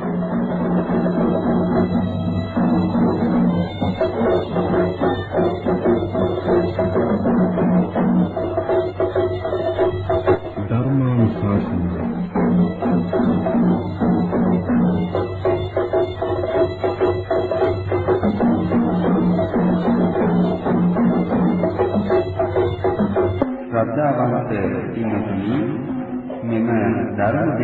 Thank you.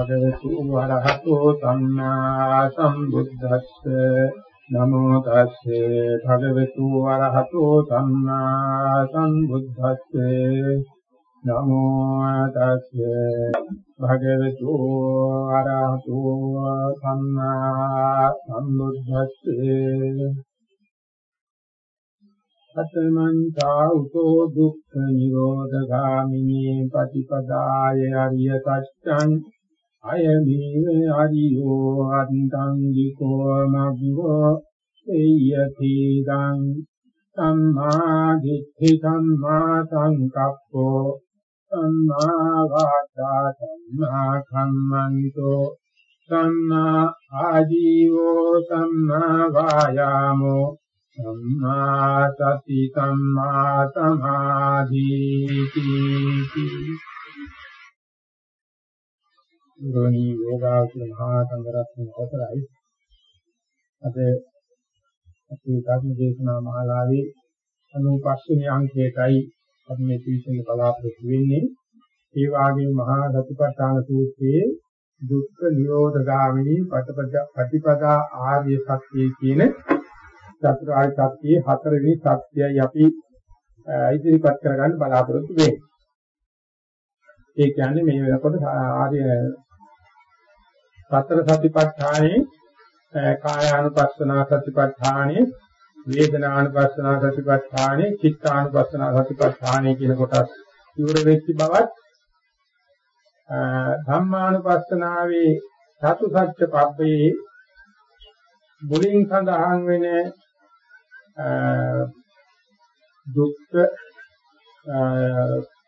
භගවතු වරහතෝ සම්මා සම්බුද්දස්ස. නමෝ තස්සේ භගවතු වරහතෝ සම්මා සම්බුද්දස්සේ. නමෝ තස්සේ භගවතු වරහතෝ සම්මා සම්බුද්දස්සේ. අතමන්තා උතෝ දුක්ඛ නිරෝධගාමිනී පටිපදාය අරිය සත්‍යං අයමීව අරියෝ අන්තං විකෝ මග්ගෝ එයති දං සම්මා දිට්ඨි සම්මා සංකප්පෝ සම්මා වාචා සම්මා කම්මන්තෝ සම්මා ආජීවෝ සම්මා වායාමෝ සම්මා සති සම්මා සමාධිති ගෝණී යෝගාවචර මහා සංඝරත්න කොතරයි අද අපේ ධර්ම දේශනා මහලාවේ 95 වෙනි අංකයටයි අපි මේ පිළිසඳ බලාපොරොත්තු වෙන්නේ ඒ වාගේ මහා සතිපට්ඨාන සූත්‍රයේ දුක්ඛ නිරෝධ ගාමිනී පටිපදා ආර්ය සත්‍යය කියන චතුරාර්ය සත්‍යයේ හතරවෙනි සත්‍යයයි අපි ඉදිරිපත් කරගන්න බලාපොරොත්තු වෙන්නේ. ඒ කියන්නේ මේ වෙනකොට ආර්ය සතර සතිපට්ඨානේ කායානුපස්සනා සතිපට්ඨානේ වේදනානුපස්සනා සතිපට්ඨානේ චිත්තානුපස්සනා සතිපට්ඨානේ කියන කොටස් ඉවර වෙච්ච බවත් ධම්මානුපස්සනාවේ සතු සත්‍ය පබ්බේ මුලින් සඳහන් වෙන දුක්ඛ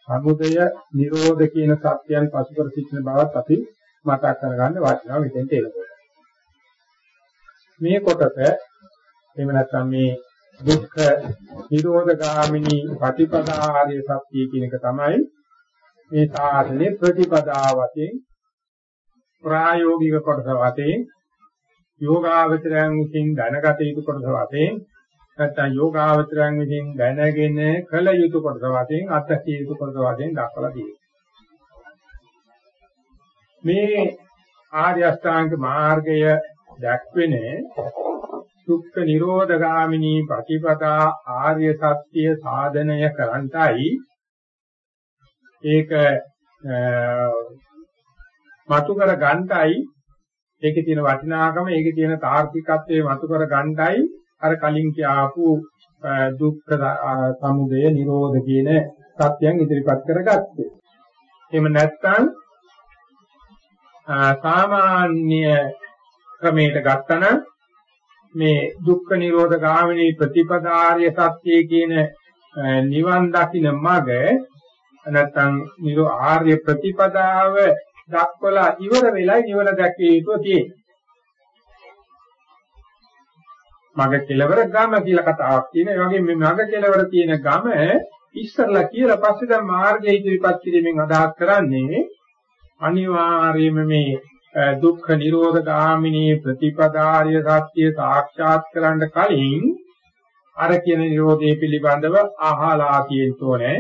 සමුදය නිරෝධ කියන සත්‍යයන් පසු කර සිටින බවත් අපි මතක් කරගන්න වටිනවා මෙතෙන්ට එනකොට. මේ කොටස එහෙම නැත්නම් මේ දුක්ඛ නිරෝධ ගාමිනී ප්‍රතිපදා ආර්ය සත්‍ය කියන එක තමයි මේ සාධනේ ප්‍රතිපදාවතෙන් ප්‍රායෝගික කොටස වශයෙන් යෝගාවචරයන් විසින් දැනගත යුතු කොටස වශයෙන් නැත්නම් යෝගාවචරයන් විසින් දැනගෙන කළ යුතු කොටස වශයෙන් අත්‍යවශ්‍ය යුතු කොටස වශයෙන් දක්වලා තියෙනවා. මේ ආර්ය අෂ්ටාංග මාර්ගය දැක්වෙන සුක්ඛ නිරෝධ ගාමිනී ප්‍රතිපදා ආර්ය සත්‍ය සාධනය කරන්ටයි. ඒක මතු කර ගන්නටයි ඒකේ තියෙන වටිනාකම ඒකේ තියෙන තාර්කිකත්වයේ මතු කර ගන්නටයි අර කලින් කියාපු දුක්ඛ සමුදය නිරෝධ කියන සත්‍යයන් ඉදිරිපත් කරගත්තේ. එහෙම නැත්නම් සාමාන්‍ය ක්‍රමයට ගත්තනම් මේ දුක්ඛ නිරෝධ ගාමිනී ප්‍රතිපදාර්ය සත්‍යය කියන නිවන් දකින්න මඟ නැත්නම් නිරෝ ආර්ය ප්‍රතිපදාව දක්වලා ඉවර වෙලා නිවන දැකිය යුතු තියෙනවා. මග කෙලවර ගම කියලා කතාවක් තියෙනවා. ඒ වගේම මේ මග කෙලවර තියෙන ගම ඉස්සරලා කියලා පස්සේ දැන් මාර්ගය ඉදිරිපත් කිරීමෙන් අදහස් කරන්නේ අනිවාර්යයෙන්ම මේ දුක්ඛ නිරෝධ ගාමිනී ප්‍රතිපදාර්ය සත්‍ය සාක්ෂාත් කරන්න කලින් අර කියන නිරෝධය පිළිබඳව අහලා තියෙන්න ඕනේ.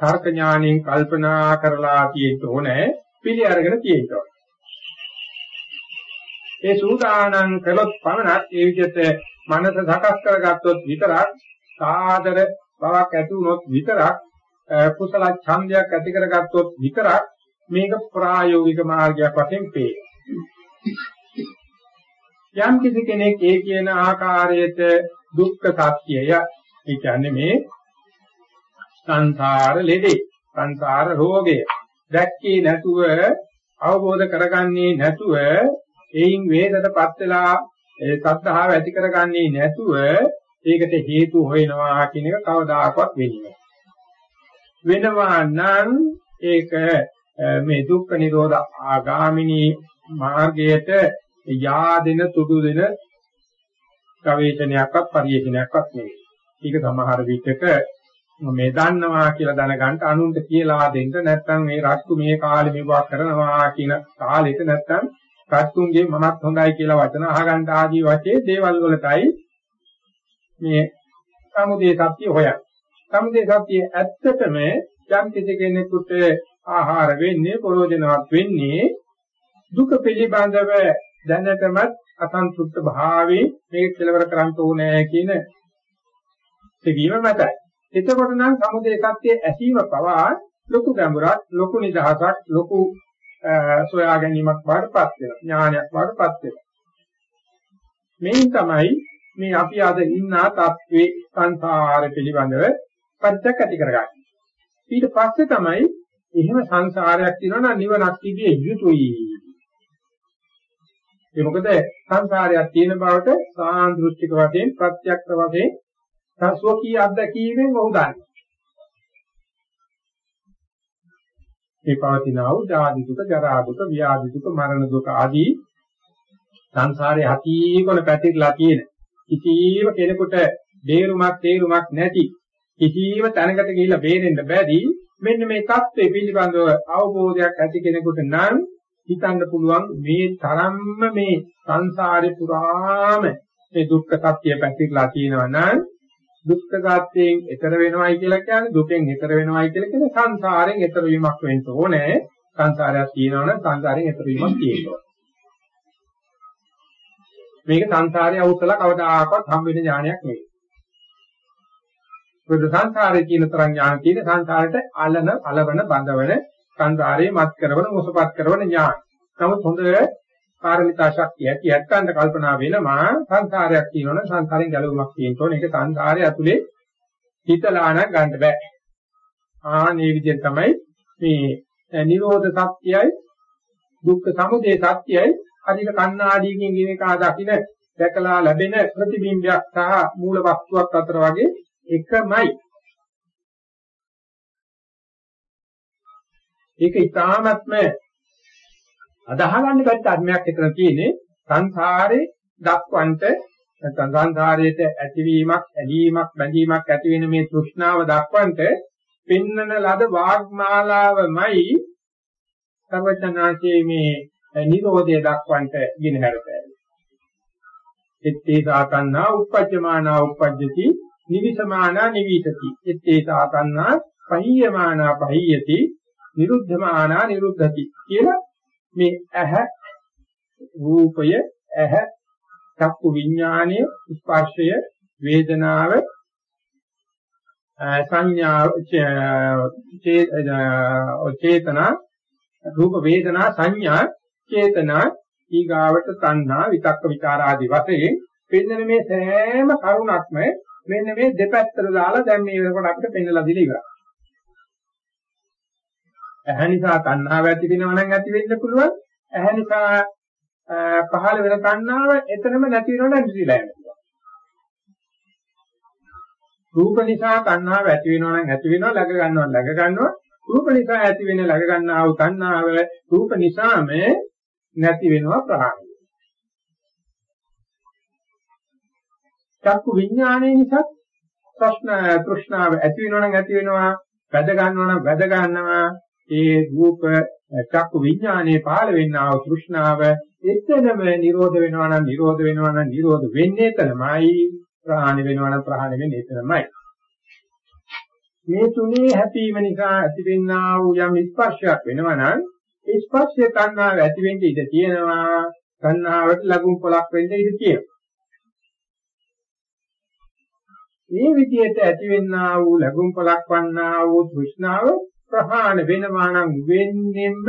තර්ක ඥාණයෙන් කල්පනා කරලා තියෙන්න ඕනේ. පිළි අරගෙන තියෙන්න ඕනේ. ඒ සූදානම් කළොත් පමණක් ඒ විදිහට මනස සකස් කරගත්තොත් විතරක් සාදර බවක් ඇති වුණොත් විතරක් කුසල ඡන්දයක් ඇති කරගත්තොත් විතරක් මේක ප්‍රායෝගික මාර්ගයක් වශයෙන් පේනවා. යම් කිසි කෙනෙක් ඒ කියන ආකාරයට දුක්ඛ සත්‍යය ඒ කියන්නේ මේ සංසාර ලෙඩේ සංසාර රෝගය දැක්කේ නැතුව අවබෝධ කරගන්නේ නැතුව එයින් වේදනටපත් වෙලා ඒ සත්‍තාව ඇති කරගන්නේ නැතුව ඒකට හේතු හොයනවා කියන එක කවදාකවත් වෙන්නේ වෙනවා නම් ඒක මේ දුක්ඛ නිරෝධ ආගාමිනී මාර්ගයට යාදෙන තුඩු දෙන ගවේෂණයක්වත් පරිශීලනයක්වත් නෙවෙයි. ඒක සමහර විටක මේ දන්නවා කියලා දැනගන්න අනුන්ට කියලා දෙන්න නැත්නම් මේ රත්තු මේ කාලෙ මෙවුවා කරනවා කියන කාලෙක නැත්නම් රත්තුන්ගේ මමත් හොඳයි කියලා වචන අහගන්න ආදී වශයෙන් දේවල් වලටයි මේ සමුදේ සත්‍ය හොයන්නේ. සමුදේ සත්‍ය ඇත්තටම යම් කිසි කෙනෙකුට ආහාර වෙන්නේ ප්‍රයෝජනවත් වෙන්නේ දුක පිළිබඳව දැනටමත් අසන්තුෂ්ත භාවයේ මේක කෙලවර කරන්න ඕනේ කියන තේවීම මතයි. එතකොට නම් සමුදේ සත්‍ය ඇසීම පවා ලොකු ගැඹුරක්, ලොකු නිදහසක්, ලොකු සොයා ගැනීමක් වඩපත් වෙනවා. ඥානයක් වඩපත් වෙනවා. මේන් තමයි මේ අපි අද ඉන්න තත්ත්වේ සංසාර පිළිබඳව පරිච්ඡක් ඇති කරගන්නේ. ඊට පස්සේ තමයි එහෙම සංසාරයක් තියෙනවා නම් නිවනක් තිබිය යුතුයි. ඒ මොකද සංසාරයක් තියෙන බවට සාන්දෘෂ්ටික වශයෙන් ප්‍රත්‍යක්ෂ වශයෙන් සස්වකී අත්දැකීමෙන් ඔහු දන්නේ. ඒ පවතින වූ ජාති දුක, ජරා දුක, ව්‍යාධි දුක, මරණ දුක ආදී සංසාරේ හතිකොන පැතිරලා තියෙන කිසියම් කෙනෙකුට බේරුමක් තේරුමක් නැති කිසියම් තැනකට ගිහිල්ලා බේරෙන්න බැරි මෙන්න මේ தත්ත්වය පිළිබඳව අවබෝධයක් ඇති කෙනෙකුට නම් හිතන්න පුළුවන් මේ තරම්ම මේ සංසාරේ පුරාම මේ දුක්ඛ සත්‍ය පැතිරලා තියෙනවා නම් දුක්ඛ සත්‍යයෙන් ඈතර වෙනවයි කියලා කියන්නේ දුකෙන් ඈතර වෙනවයි කියලා කියන්නේ සංසාරයෙන් ඈතර වීමක් වෙන්න ඕනේ. සංසාරයක් තියෙනවනම් සංසාරයෙන් ඈතර වීමක් තියෙනවා. මේක සංසාරයේ අවුස්සල කවදාකවත් හම් වෙන ඥානයක් නෙවෙයි. මොකද සංසාරයේ කියන තරම් ඥාන තියෙන සංසාරයට අලන අලවන බඳවන සංසාරේ මත් කරවන මොසපත් කරවන ඥාන. නමුත් හොඳ කාර්මිතා ශක්තිය ඇති ඇත්තන්ට කල්පනා වෙනවා සංසාරයක් තියෙනවනේ සංසාරයෙන් ගැලවීමක් තියෙන්න ඕනේ. ඒක සංසාරය ඇතුලේ හිතලා නම් ගන්න බෑ. ආනේ විදිහට තමයි මේ නිරෝධ සත්‍යයයි දුක්ඛ සමුදය සත්‍යයයි අදින කණ්ණාඩියකින් කියන එක දකින්න දැකලා ලැබෙන ප්‍රතිබිම්බයක් සහ මූල වස්තුවක් අතර වගේ එකමයි. ඒක ඊටාත්ම අදහගන්න බැරි ධර්මයක් විතර තියෙන්නේ සංසාරේ දක්වන්ට නැත්නම් සංසාරයේට ඇතිවීමක්, ඇලීමක්, බැඳීමක් ඇති වෙන මේ තෘෂ්ණාව දක්වන්ට පෙන්නන ලද වාග්මාලාවමයි සර්වචනාචේ මේ නිරෝධය දක්වන්ට ගෙනහැරපෑවේ. එත්තේ සාතන්නා uppajjamana uppajjati නිවිසමානා නිවිසති. එත්තේ සාතන්නා පහියමානා පහියති නිරුද්ධමානා නිරුද්ධති කියලා මේ ඇහ රූපය ඇහ චක්කු විඥානය ස්පර්ශය වේදනාව සංඥා චේතනා රූප වේදනා සංඥා චේතනා ඊගාවට තණ්හා විතක්ක විචාර ආදී වශයෙන් පෙන්වන මේ සෑම කරුණක්ම මෙන්න මේ දෙපැත්තට දාලා දැන් මේ වෙනකොට අපිට පෙන්වලා දීලා ඉවරයි. ඇහැ නිසා තණ්හාව ඇති වෙනවා නම් ඇති වෙන්න පුළුවන්. ඇහැ නිසා පහළ වෙන තණ්හාව එතනම නැති වෙනවා නම් නිදිලා යන්න පුළුවන්. රූප නිසා තණ්හාව ඇති වෙනවා නම් ඇති වෙනවා, läග ගන්නවා läග ගන්නවා. රූප නිසා ඇති වෙන läග ගන්නා වූ තණ්හාව රූප නිසාම නැති වෙනවා ප්‍රහාණය. චක්කු විඥානයේ නිසා ප්‍රශ්න තෘෂ්ණාව ඇති වෙනවා නම් ඇති වෙනවා, වැද ගන්නවා නම් වැද ගන්නවා. ඒ රූප චක්කු විඥානයේ පහළ වෙන්නා වූ තෘෂ්ණාව එතනම නිරෝධ වෙනවා නම් නිරෝධ වෙනවා නම් නිරෝධ වෙන්නේ එතනමයි. ප්‍රහාණය වෙනවා නම් ප්‍රහාණය වෙන්නේ එතනමයි. මේ තුනේ හැපීම නිසා ඇතිවෙනා වූ යම් ස්පර්ශයක් වෙනවා නම් ඒ ස්පර්ශය තණ්හාව ඇති වෙන්න ඉඩ තියෙනවා. තණ්හාවට ලඟුම් පොලක් වෙන්න ඉඩ තියෙනවා. මේ විදිහට ඇතිවෙනා වූ ලඟුම් පොලක් වන්නා වූ තෘෂ්ණාව ප්‍රහාණ වෙනවා නම් වෙන්නෙම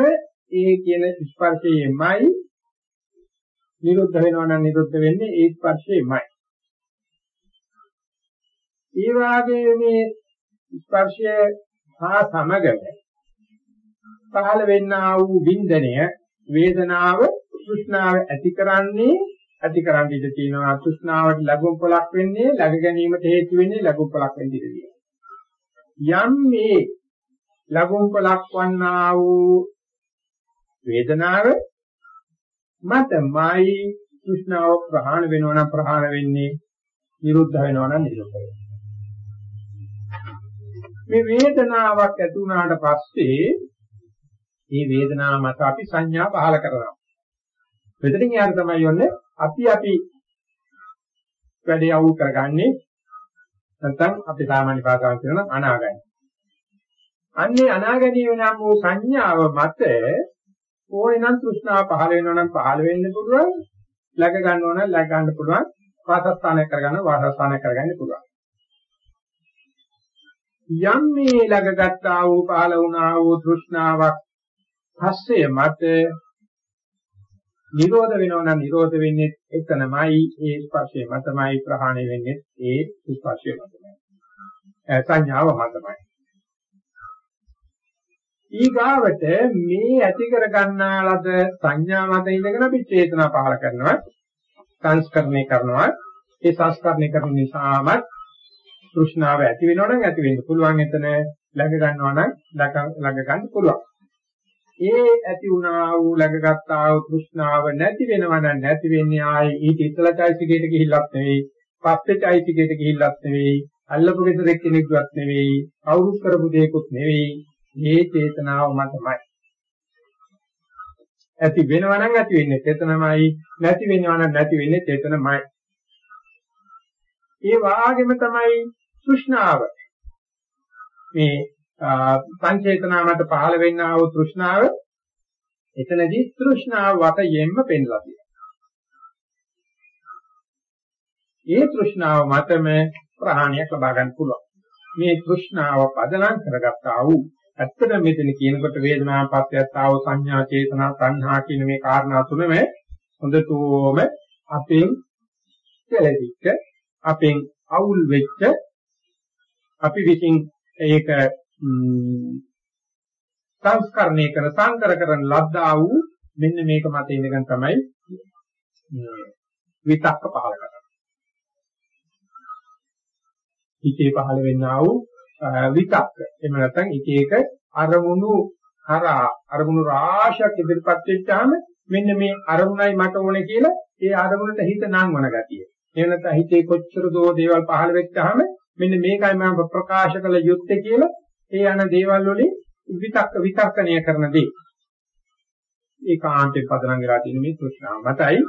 ඒ කියන ස්පර්ශයෙන්මයි නිරුද්ධ වෙනවා නම් නිරුද්ධ වෙන්නේ ඒ ස්පර්ශයමයි. ඒ වාගේ මේ ස්පර්ශය හා සමගම පහළ වෙන්නා වූ වින්දනය වේදනාව තෘෂ්ණාව ඇති කරන්නේ ඇති කරන් ඉඳ තියෙනවා. තෘෂ්ණාවට ලැබුම් පොලක් වෙන්නේ ලැබ ගැනීමට හේතු වෙන්නේ ලැබුම් පොලක් වෙන්න ඉඩ යම් මේ ලැබුම් පොලක් වන්නා වූ වේදනාව මතමයි තෘෂ්ණාව ප්‍රහාණ වෙනවා නම් ප්‍රහාණ වෙන්නේ නිරුද්ධ වෙනවා නම් නිරුද්ධ වෙනවා. මේ වේදනාවක් ඇති වුණාට පස්සේ මේ වේදනාව මත අපි සංඥා පහල කරනවා. මෙතනින් යාර තමයි යන්නේ අපි අපි වැඩේ අවු කරගන්නේ නැත්නම් අපි සාමාන්‍ය භාෂාවෙන් කියනවා අනාගන්නේ. අන්නේ අනාගැනීම නම් වූ සංඥාව මත ඕනනම් තෘෂ්ණාව පහල වෙනවා නම් පහල වෙන්න පුළුවන්. läග ගන්නවා නම් läග ගන්න පුළුවන්. වාසස්ථානයක් කරගන්න වාසස්ථානයක් කරගන්න පුළුවන්. යම් මේ ළඟගත්තා වූ පහළ වුණා වූ තෘෂ්ණාවක් පස්සේ මත නිරෝධ වෙනවා නම් නිරෝධ වෙන්නේ එතනමයි ඒ ස්පර්ශය මතමයි ප්‍රහාණය වෙන්නේ ඒ ස්පර්ශය මතමයි. සංඥාව මතමයි. ඊගාවට මේ ඇති කර ගන්නා ලද සංඥා මත ඉඳගෙන අපි චේතනා පහල කරනවා සංස්කරණය කරනවා. ඒ සංස්කරණය කරන නිසාමත් තෘෂ්ණාව ඇති වෙනවා නම් ඇති වෙන්න පුළුවන් එතන ළඟ ගන්නවා නම් ළඟ ගන්න පුළුවන්. ඒ ඇති වුණා වූ ළඟගත්තා වූ තෘෂ්ණාව නැති වෙනවා නම් නැති වෙන්නේ ආයේ ඊට ඉස්සලා චෛසිකයට ගිහිල්ලත් නෙවෙයි, පස්සේ චෛසිකයට ගිහිල්ලත් නෙවෙයි, අල්ලපු ගෙදර කෙනෙක්වත් නෙවෙයි, අවුරුත් කරපු දෙයක්වත් නෙවෙයි. මේ චේතනාව මතමයි. ඇති වෙනවා නම් ඇති වෙන්නේ චේතනමයි, නැති වෙනවා නම් නැති වෙන්නේ චේතනමයි. ඒ වාගෙම තමයි තෘෂ්ණාව මේ සංචේතනා මත පහළ වෙන්නා වූ තෘෂ්ණාව එතනදී තෘෂ්ණාව වතයෙන්ම පෙන්ලා තියෙනවා. ඒ තෘෂ්ණාව මතම ප්‍රහාණයක් ලබා ගන්න පුළුවන්. මේ තෘෂ්ණාව පදනම් කරගත්තා වූ ඇත්තට මෙතන කියනකොට වේදනා පත්‍යත්තාව සංඥා චේතනා සංහා කියන මේ කාරණා තුනම හොඳටම අපෙන් කෙලෙදිච්ච අපෙන් අවුල් වෙච්ච අපි විසින් ඒක සංස්කරණය කරන සංකර කරන ලද්දා වූ මෙන්න මේක මත ඉඳගෙන තමයි විතක්ක පහල කරන්නේ. හිතේ පහල වෙන්නා වූ විතක්ක. එහෙම නැත්නම් එක එක අරමුණු කරා අරමුණු රාශියක් ඉදිරිපත් වෙච්චාම මෙන්න මේ අරමුණයි මට ඕනේ කියලා ඒ අරමුණට හිත නංවන ගතිය. එහෙම නැත්නම් හිතේ කොච්චර දෝ දේවල් පහළ වෙච්චාම මෙන්න මේකයි මම ප්‍රකාශ කළ යුත්තේ කියලා ඒ යන දේවල් වලින් විතක්ක විතර්කණය කරන දේ. ඒකාන්තයෙන් පදනම් වෙලා තියෙන මේ තෘෂ්ණාව මතයි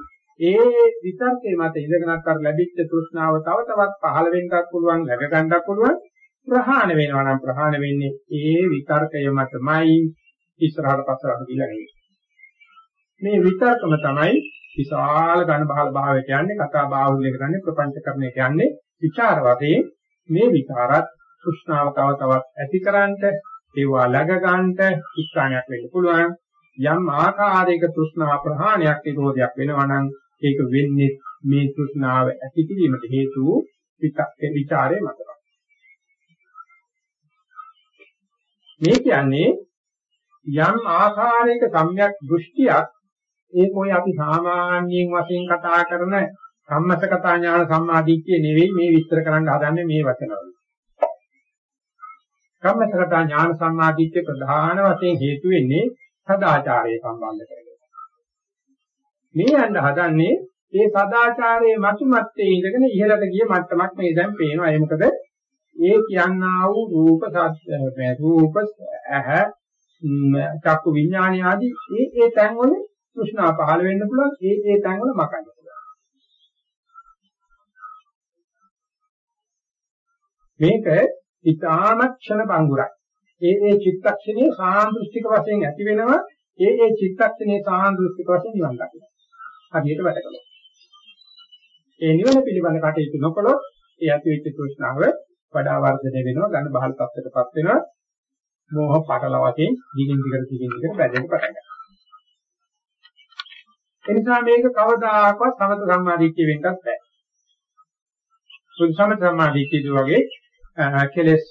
ඒ විතර්කයේ මත ඉඳගෙනත් අර ලැබිච්ච තෘෂ්ණාව තව තවත් පහළ වෙන්නත් පුළුවන් නැග ගන්නත් පුළුවන් ප්‍රහාණය වෙනවා නම් ප්‍රහාණය වෙන්නේ ඒ විතර්කය මතමයි ඉස්සරහට පස්සට ගිහිල්ලා නෙවෙයි. මේ විතර්කම තමයි විශාල ඝන බහල භාවයට යන්නේ කතා බාහුල්‍ය කරන්නේ ප්‍රපංචකරණය කියන්නේ විචාර වශයෙන් මේ විකාරات සුෂ්ණාව තව තවත් ඇතිකරන්ට ඒවා läග ගන්නට ඉස්හානයක් වෙන්න පුළුවන් යම් ආකාරයක තෘෂ්ණා ප්‍රහාණයක් නිරෝධයක් වෙනවා නම් ඒක වෙන්නේ මේ තෘෂ්ණාව ඇති කිරීමට හේතු විතක්කේ ਵਿਚාරේ මතයි මේ කියන්නේ යම් ආකාරයක සම්‍යක් දෘෂ්ටියක් ඒක ඔය අපි සාමාන්‍යයෙන් වශයෙන් කතා කරන සම්මතකතා ඥාන සම්මාදිට්ඨිය නෙවෙයි මේ විස්තර කරන්න හදන්නේ මේ වචනවල. සම්මතකතා ඥාන සම්මාදිට්ඨිය ප්‍රධාන වශයෙන් හේතු වෙන්නේ සදාචාරය සම්බන්ධ කරගෙන. මේ යන්න හදන්නේ මේ සදාචාරයේ මතුමැත්තේ ඉඳගෙන ඉහළට ගිය මට්ටමක් මේ දැන් පේනවා. ඒ මොකද ඒ කියන්නා වූ රූප සත්‍ය රූප ඇහ චක්කු විඥාන ආදී ඒ ඒ තැන්වල තෘෂ්ණා පහළ වෙන්න පුළුවන් ඒ ඒ තැන්වල මකන්න පුළුවන් මේක ඊටාමත් ක්ෂණ බංගුරයි ඒ ඒ චිත්තක්ෂණයේ සාන්දෘෂ්ටික වශයෙන් ඇති වෙනවා. ඒ ඒ චිත්තක්ෂණයේ සාන්දෘෂ්ටික වශයෙන් නිවන් දකින්න හරියට වැඩ කළොත්. ඒ නිවන පිළිබඳ කටයුතු නොකළොත් ඒ ඇතිවෙච්ච තෘෂ්ණාව වඩා වර්ධනය වෙනවා ඝන බහල් තත්ත්වයටපත් වෙනවා. මෝහ පටල වශයෙන් දිගින් දිගට දිගින් දිගට වැඩෙන්න පටන් ගන්නවා. එනිසා මේක කවදාකවත් සමත සම්මාදිට්ඨිය වෙන්නත් බෑ. සුද්ධ සමත සම්මාදිට්ඨිය වගේ කෙලස්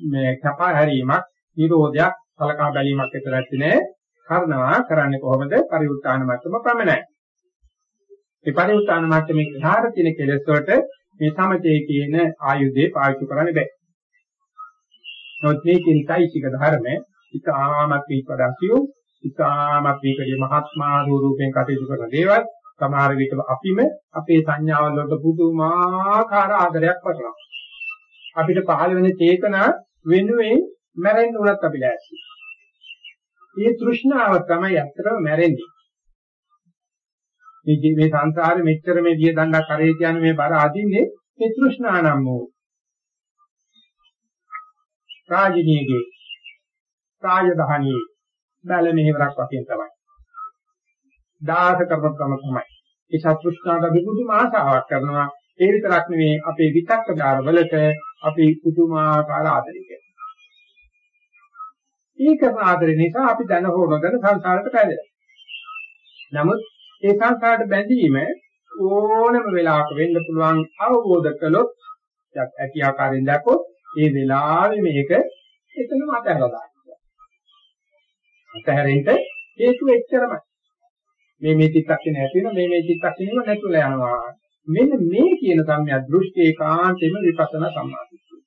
මේ කපා හැරීමක්, නිරෝධයක්, සලකා බැලීමක් විතර ඇත්තේ නෑ. කරනවා කරන්නේ කොහොමද? පරිඋත්තාන මට්ටම පමණයි. මේ පරිඋත්තාන මට්ටමේ ඉහාර තියෙන කෙලස් වලට මේ සමතේ කියන ආයුධේ පාවිච්චි කරන්න බෑ. නමුත් මේ කියන চৈতසික ධර්ම ඉතාමත් විපදාසියු ඉතාමත් මේකේ මහත්මා රූපයෙන් කටයුතු කරන දේවල් සමහර විට අපිම අපේ සංඥාවල් වලට පුදුමාකාර ආදරයක් කරනවා. අපිට පහළ වෙන චේතනා වෙනුවෙන් මැරෙන්න උනත් අපි ලෑස්ති. මේ තෘෂ්ණාව තමයි අත්‍තරම මැරෙන්නේ. මේ මේ සංසාරෙ මෙච්චර මේ දිය දණ්ඩක් කරේ කියන්නේ මේ බර අදින්නේ මේ තෘෂ්ණානම් වූ රාජිනීගේ රාජධානියේ බැල මෙහෙවරක් වශයෙන් තමයි. දාස කරන ක්‍රම තමයි. ඒ සත්‍ෘෂ්ණාට අපි පුදුම ආශාවක් කරනවා. ඒ විතරක් නෙවෙයි අපේ විතක්ක ධාරවලට අපි පුදුමාකාර ආදරයක්. ඒක ආදරේ නිසා අපි දැන හෝ නොදැන සංසාරයට පැමිණෙනවා. නමුත් ඒ සංසාරයට බැඳීම ඕනම වෙලාවක වෙන්න පුළුවන් අවබෝධ කළොත් ඇති ආකාරයෙන් දැක්කොත් ඒ වෙලාවේ මේක එතනම අතහැරලා දාන්න. අතහැරෙන්න හේතුව එච්චරමයි. මේ මේ චිත්තක්ෂණය ඇති වෙන මේ මේ චිත්තක්ෂණයම නැතුලා යනවා. මෙන්න මේ කියන සම්‍යක් දෘෂ්ටි ඒකාන්තෙම විපස්සනා සම්මාදිට්ඨිය.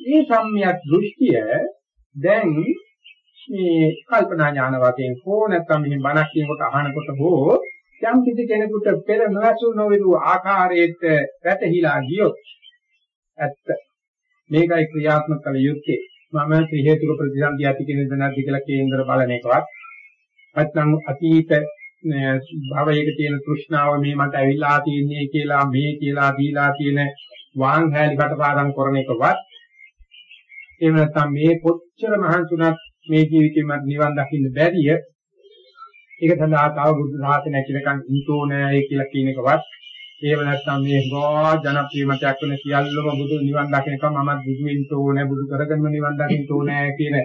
මේ සම්‍යක් දෘෂ්ටිය දැන් මේ කල්පනා ඥාන වශයෙන් හෝ නැත්නම් මෙහි බණක් කියනකොට අහනකොට හෝ යම් කිසි කෙනෙකුට පෙර නොඇසු නොවිරු ආකාරයට වැටහිලා ගියොත් ඇත්ත මේකයි ක්‍රියාත්මක කළ යුත්තේ මම ත්‍රි හේතුක ප්‍රතිසන්දිය ඇති කියන දනද්දි කියලා කේන්දර බලන එකවත් නැත්නම් අතීත භවයක තියෙන තෘෂ්ණාව මේ මට ඇවිල්ලා තියෙන්නේ කියලා මේ කියලා දීලා තියෙන වාං හැලි කටපාඩම් කරන එකවත් එහෙම නැත්නම් මේ කොච්චර මහන්සිුණත් මේ ජීවිතේ මට නිවන් දකින්න බැරිය. ඒක සඳහා තව බුදු සාසනය කියලකන් හිතෝ නෑ කියලා කියන එකවත් එහෙම නැත්නම් මේ ගෝ ජනප්‍රිය මතයක් වෙන සියල්ලම බුදු නිවන් දකින්නකම මමත් බුදු වෙන්න ඕනේ බුදු කරගෙනම නිවන් දකින්න ඕනේ කියන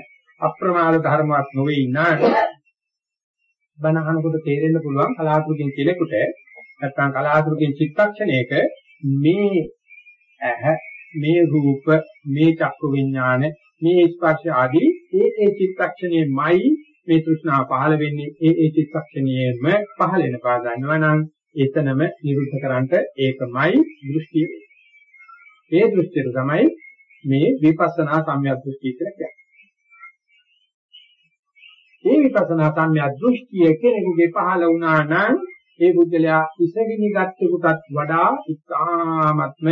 අප්‍රමාද ධර්මවත් නොවේ ඉන්නා බණ අහනකොට තේරෙන්න පුළුවන් කලාතුරකින් කෙනෙකුට නැත්නම් කලාතුරකින් චිත්තක්ෂණයක මේ ඇහ මේ රූප මේ චක්කු විඥාන මේ ස්පර්ශ ආදී ඒ ඒ චිත්තක්ෂණයමයි මේ තෘෂ්ණාව පහළ වෙන්නේ ඒ ඒ චිත්තක්ෂණයෙම පහළ වෙන පා ගන්නවා නම් එතනම නිරුද්ධ කරන්නට ඒකමයි දෘෂ්ටිය ඒ දෘෂ්ටියට තමයි මේ විපස්සනා සම්‍යක් දෘෂ්ටිය කියලා කියන්නේ. මේ විපස්සනා සම්‍යක් දෘෂ්ටිය කෙනෙකුගේ පහළ වුණා නම් ඒ බුද්ධලයා ඉසගිනි ගත්තෙකුටත් වඩා ඉතාමත්ම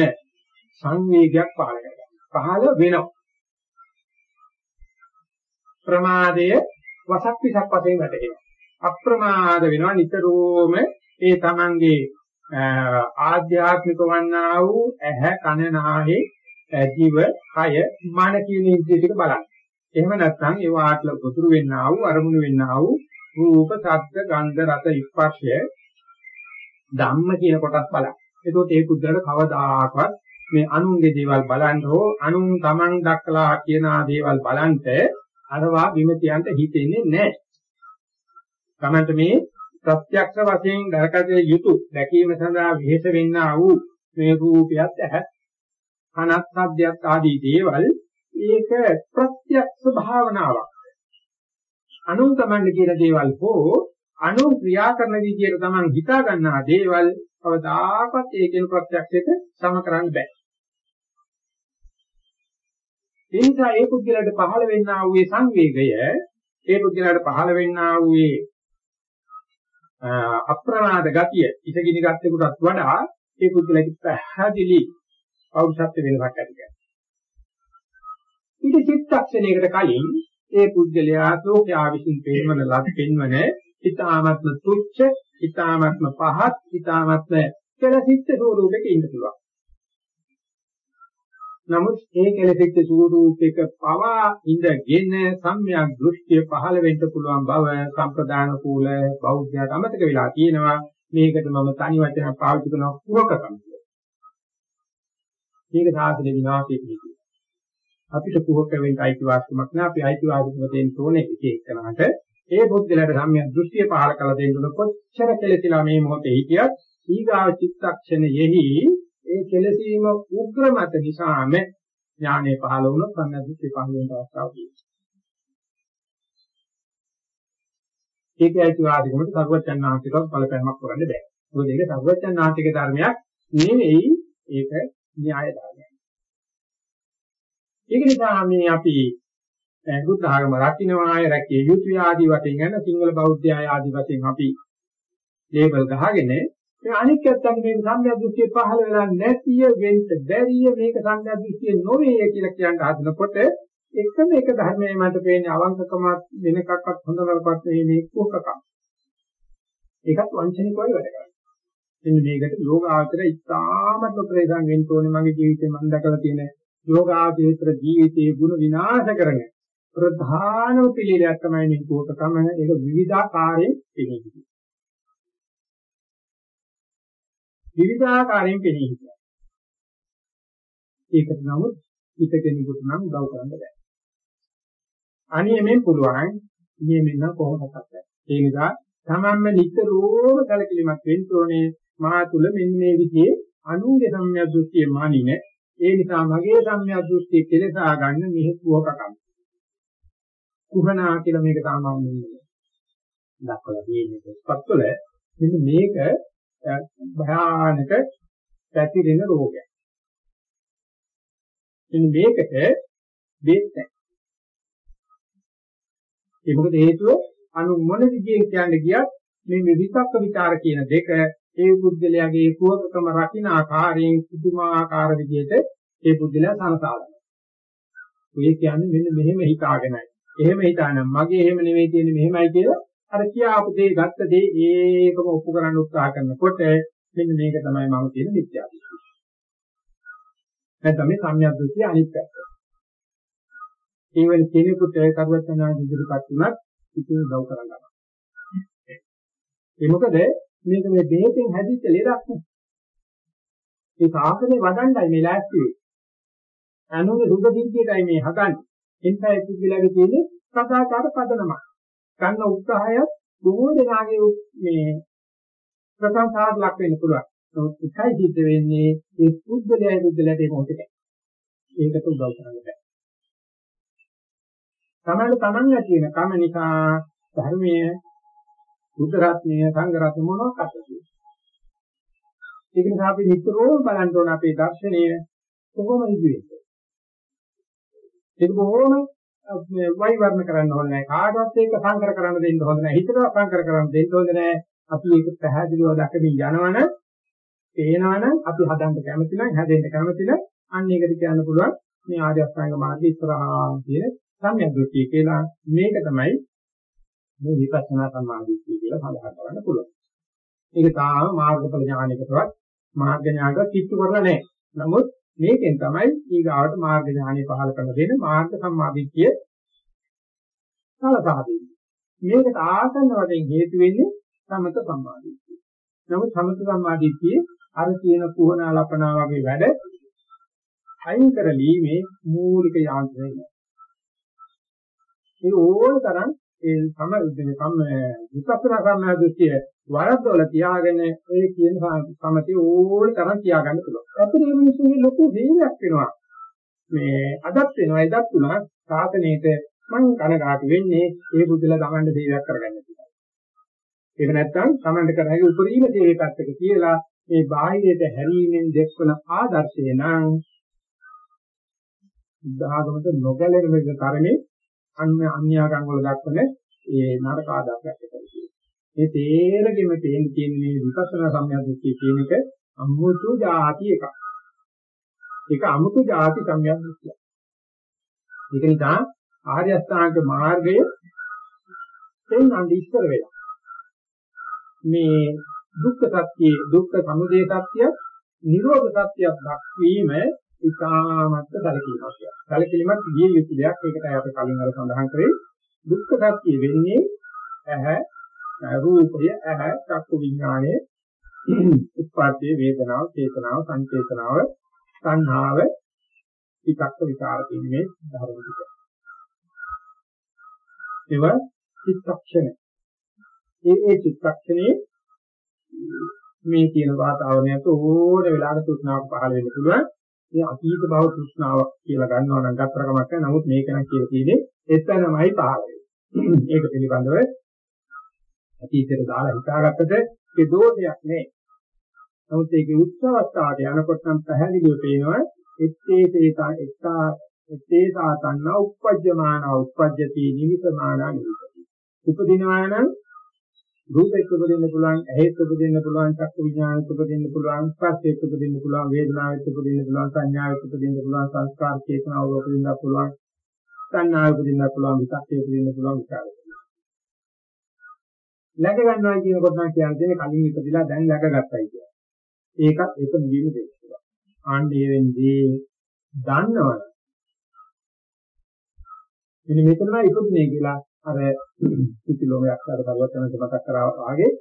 සංවේගයක් පහළ කරගන්නවා. පහළ වෙනවා. ප්‍රමාදය වසක් විසක් වශයෙන් වැටෙනවා. අප්‍රමාද වෙනවා නිතරම ඒ තමන්ගේ ආධ්‍යාත්මික වන්නා වූ ඇහැ කන නාහේ ජීව කය මන කියන ඉන්ද්‍රිය ටික බලන්න. එහෙම නැත්නම් ඒ වාටල ගොතුරු වෙන්නා වූ අරමුණු වෙන්නා වූ රූප, ශබ්ද, ගන්ධ, රස, ස්පර්ශය ධම්ම කියන කොටස් බලන්න. එතකොට ඒ පුද්ගලට කවදාකවත් මේ අනුන්ගේ දේවල් බලන්න හෝ අනුන් Taman දක්ලා කියන දේවල් බලන්ට අරවා විමතියන්ට හිතෙන්නේ නැහැ. තමන්ට මේ ප්‍රත්‍යක්ෂ වශයෙන් දැකගත යුතු දැකීම සඳහා විහෙත වෙන්නා වූ මේ රූපයත් ඇහ කනත් සද්දයක් ආදී දේවල් ඒක ප්‍රත්‍යක්ෂ භාවනාවක්. අනුන් තමන්ට කියන දේවල් හෝ අනුන් ක්‍රියා කරන විදිහට තමන් හිතා ගන්නා දේවල් කවදාකවත් ඒකෙන් ප්‍රත්‍යක්ෂයට සම කරන්න බෑ. ඒ නිසා ඒ පුද්ගලයාට පහළ වෙන්නා වූ සංවේගය ඒ පුද්ගලයාට පහළ වෙන්නා වූ අප්‍රමාද ගතිය ඉසගිනි ගත්තෙකුටත් වඩා ඒ පුද්ගලයාට පැහැදිලි පෞරුෂත්ව වෙනසක් ඇති කරනවා. ඊට චිත්තක්ෂණයකට කලින් ඒ පුද්ගලයා ලෝකයා විසින් පෙන්වන ලද පෙන්වන ඊ타මත්ම තුච්ච ඊ타මත්ම පහත් ඊ타මත්ම කෙලසිත ස්වරූපයක ඉන්න පුළුවන්. නමුත් ඒ කෙලසිත ස්වරූපයක පවා ඉඳගෙන සම්‍යක් දෘෂ්ටිය පහළ වෙන්න පුළුවන් බව සම්ප්‍රදාන කූල බෞද්ධයාට අමතක වෙලා තියෙනවා. මේකට මම තනි වචන පාවිච්චි කරන කුරකකම්. මේක සාසන විනාශයේ පිට. අපිට කුහක වෙන්න අයිතිවාසිකමක් නෑ අපි අයිතිවාසිකම දෙන්න ඕනේ එක එකනට ඒ බුද්ධලට සම්‍යක් දෘෂ්ටිය පහල කළ දෙන්න කොච්චර කෙලසිලා මේ මොහොතේ හිටියත් ඊගාව චිත්තක්ෂණයෙහි ඒ කෙලසීම උග්‍ර මත නිසාම ඥානෙ පහළ වුණොත් සම්‍යක් දෘෂ්ටිය පහළ වෙන අවස්ථාවක් තියෙනවා. ඒක ඇයිවාදිකමට සර්වචන්නාන්තිකව බලපෑමක් කරන්න බෑ. මොකද ඒක සර්වචන්නාන්තික ධර්මයක් නෙවෙයි ඒක න්‍යාය ධර්මයක්. ඒක නිසා මේ අපි බුද්ධ ආගම රකින්නවාය රැකිය යුතුය ආදී වශයෙන් යන සිංහල බෞද්ධය ආදී වශයෙන් අපි ලේබල් ගහගෙන මේ අනික් පැත්තෙන් මේ සම්‍යක් දෘෂ්ටිය පහළ වෙලා නැතිය වෙන්න බැරිය මේක සම්‍යක් දෘෂ්ටිය නොවේ කියලා කියන හදනකොට එකම එක ධර්මයේ මට පේන්නේ අවංකකම වෙන එකක්වත් හොඳ නරකවත් නෙවෙයි මේ කුහකකම්. ඒකත් වංචනිකවයි වැඩ කරන්නේ. එන්න මේකට යෝග ආචර ඉතාමත් ප්‍රේසම් වෙන්න ඕනේ මගේ ජීවිතේ මම දැකලා තියෙන යෝග ආචර ජීවිතයේ ගුණ විනාශ කරන ප්‍රධානම පිළිලයක් තමයි මේ කුහකකම ඒක විවිධාකාරයෙන් පිළිගන්නේ. විවිධාකාරයෙන් පිළිගන්නේ. ඒකට නමුත් හිත කෙනෙකුට නම් උදව් කරන්න බෑ. අනියමෙන් පුළුවන් නියමෙන් නම් කොහොමදත් බෑ. ඒ නිසා තමන්ම නිතරම කලකිරීමක් වෙන්න ඕනේ මා තුල මෙන්න මේ විදිහේ අනුන්ගේ සම්‍යක් දෘෂ්ටිය මානින ඒ නිසා මගේ සම්‍යක් දෘෂ්ටිය කෙලසා ගන්න මෙහෙකුවකකම් කුහනා කියලා මේක සාමාන්‍යයෙන් දක්වලා තියෙන්නේ පස්වල මෙන්න මේක භයානක පැතිරෙන රෝගයක්. ඉතින් මේකට බේත් නැහැ. ඒ මොකද හේතුව අනු මොන විදියෙන් කියන්න ගියත් මේ විවිතක්ක ਵਿਚාර කියන දෙක ඒ බුද්ධලයාගේ කුවකකම රකින්න ආකාරයෙන් පුදුමාකාර විදිහට ඒ බුද්ධලයා සනසාලනවා. ඔය කියන්නේ මෙන්න මෙහෙම හිතාගෙනයි. එහෙම හිතානම් මගේ එහෙම නෙවෙයි තියෙන්නේ මෙහෙමයි කියලා අර කියාපු දේ ගත්ත දේ ඒකම ඔප්පු කරන්න උත්සාහ කරනකොට මෙන්න මේක තමයි මම කියන මිත්‍යා දෘෂ්ටිය. නැත්නම් මේ සම්‍යක් දෘෂ්ටිය අනිත් පැත්ත. ඒ වෙන කෙනෙකුට කරුවචනා ඉදිරිපත් වුණත් ඉතින් උදව් කරන්න ගන්නවා. ඒ මොකද මේක මේ බෙහෙතෙන් හැදිච්ච ලෙඩක් නේ. ඒ සාසනේ වඩන්නයි මේ ලෑස්ති වෙන්නේ. අනුගේ සුබ දිට්ඨියටයි මේ හදන්නේ. එන්ටයි පිළිලගේ තියෙන්නේ සදාචාර පදනමක්. ගන්න උත්සාහය බොහෝ දෙනාගේ මේ ප්‍රශංසාවට ලක් වෙන්න පුළුවන්. නමුත් එකයි සිද්ධ වෙන්නේ ඒ බුද්ධලයා බුද්ධලට ඒ මොහොතේ. ඒකට උදව් කරන්න බෑ. තමයි තමන් ඇති වෙන කම නිසා ධර්මයේ බුද්ධ රත්නය සංඝ රත්න මොනවාක් අත්දැකීම. ඒක නිසා අපි නිතරම බලන්න ඕන අපේ දර්ශනය කොහොමද ඉදිරියට. ඒක බොහොම වයි වර්ණ කරන්න ඕනේ නැහැ. කාටවත් ඒක සංකර කරන්න දෙන්න හොඳ නැහැ. හිතට සංකර කරන්න දෙන්න හොඳ නැහැ. අපි ඒක පැහැදිලිව දකින්න යනවනම් පේනවනම් අපි හදන්න කැමති නම් හැදෙන්න කැමති නම් අන්න ඒකට කියන්න පුළුවන් මේ ආර්ය අෂ්ටාංග මාර්ගය ඉස්සරහා කියන සම්‍යක් දෘෂ්ටිය කියලා මේක තමයි මේ විපස්සනා සම්මාදිට්ඨිය කියලා සඳහන් කරන්න පුළුවන්. ඒක තාම මාර්ගඵල ඥානයකටවත් මාර්ග ඥානකට කිට්ටු කරලා නැහැ. නමුත් මේකෙන් තමයි ඊගාවට මාර්ග ඥානය පහළ කරන දෙන මාර්ග සම්මාදිට්ඨිය සලසා දෙන්නේ. මේකට ආසන්න වශයෙන් හේතු වෙන්නේ සමත සම්මාදිට්ඨිය. නමුත් සමත සම්මාදිට්ඨිය අර කියන කුහනා ලපනා වගේ වැඩ අයින් කරලීමේ මූලික යාන්ත්‍රණය. ඒ ඕන තරම් ඒ සම සම විපස්සනා සම්මා දෘෂ්ටිය වරද්දවල තියාගෙන ඒ කියන සමතේ ඕන තරම් තියාගන්න පුළුවන්. අපිට මේ මිනිස්සුන්ගේ ලොකු දෙයක් වෙනවා. මේ අදත් වෙනවා එදත් උනා සාසනයේට මං කනගාටු වෙන්නේ ඒ බුදුලා ගමන්න දේවයක් කරගන්න කියලා. ඒක නැත්තම් තමන්ට කරහැකි උපරිම දේවේ පැත්තක කියලා මේ බාහිරයට හැරීමෙන් දෙක්වන ආදර්ශය නම් උදාහරණයක් නොගැලෙන මේ තරමේ අන්‍ය අන්‍යාගම් වල දක්වන ඒ නරක ආදර්ශයක් ඇතිවෙනවා. මේ තේරෙගෙම තේින් තියෙන මේ විපස්සනා සම්යද්දෘෂ්ටිය කියන එක අමුතු જાති එකක්. ඒක අමුතු જાති සම්යද්දෘෂ්ටියක්. ඒක නිසා ආර්ය අෂ්ටාංග මාර්ගය තෙන්නන්දි ඉස්සර වෙලා. මේ දුක්ඛ සත්‍ය දුක්ඛ සමුදය සත්‍ය නිරෝධ සත්‍ය දක්වීම ඉතාමත් සැලකීමක්. සැලකීමක් විය යුතු දෙයක්. ඒකටයි අපි කලින් අර සඳහන් කරේ දුක්ඛ සත්‍ය වෙන්නේ ඇහැ රූපය ඇහැ චක්කු විඥානය උත්පත්ති වේදනාව චේතනාව සංචේතනාව සංහාව විතක්ක විචාර කියන්නේ ධර්ම ටික. ඒව චිත්තක්ෂණ. ඒ ඒ චිත්තක්ෂණේ මේ කියන වාතාවරණයට ඕන වෙලාවක තෘෂ්ණාවක් පහළ වෙන්න පුළුවන්. මේ අතීත භව තෘෂ්ණාවක් කියලා ගන්නවා නම් ගත්තර කමක් නැහැ. නමුත් මේක නම් කියලා තියෙන්නේ එතනමයි පහළ වෙන්නේ. ඒක පිළිබඳව අතීතයට දාලා හිතාගත්තට ඒ දෝෂයක් නෙවෙයි. නමුත් ඒකේ උත්සවස්ථාවට යනකොට නම් පැහැදිලිව පේනවා එත්තේ තේතා එත්තා එත්තේ සාතන්න උපජ්ජමාන උපජ්ජති නිවිතමාන නිවිතති. උපදිනවා නම් රූපෙත් උපදින්න පුළුවන්, ඇහෙත් උපදින්න පුළුවන්, චක්කු විඥානෙත් උපදින්න පුළුවන්, ස්පර්ශෙත් උපදින්න පුළුවන්, වේදනාවෙත් උපදින්න පුළුවන්, සංඥාවෙත් උපදින්න පුළුවන්, සංස්කාර චේතනාව උපදින්න පුළුවන්, සංඥාව උපදින්න පුළුවන්, විතක්කේ උපදින්න පුළුවන්, විචාරය. läග ගන්නවා කියනකොට නම් කියන්නේ කලින් ඉපදිලා දැන් läගගත්තයි කියන්නේ. ඒකත් ඒක නිවීම දෙයක්. ආණ්ඩේ වෙන්නේ දන්නවනේ. මෙන්න මෙතනමයි ඉපදුනේ කියලා අර කිලෝමයක් අර පරිවර්තනක මතක් කරා වාගේ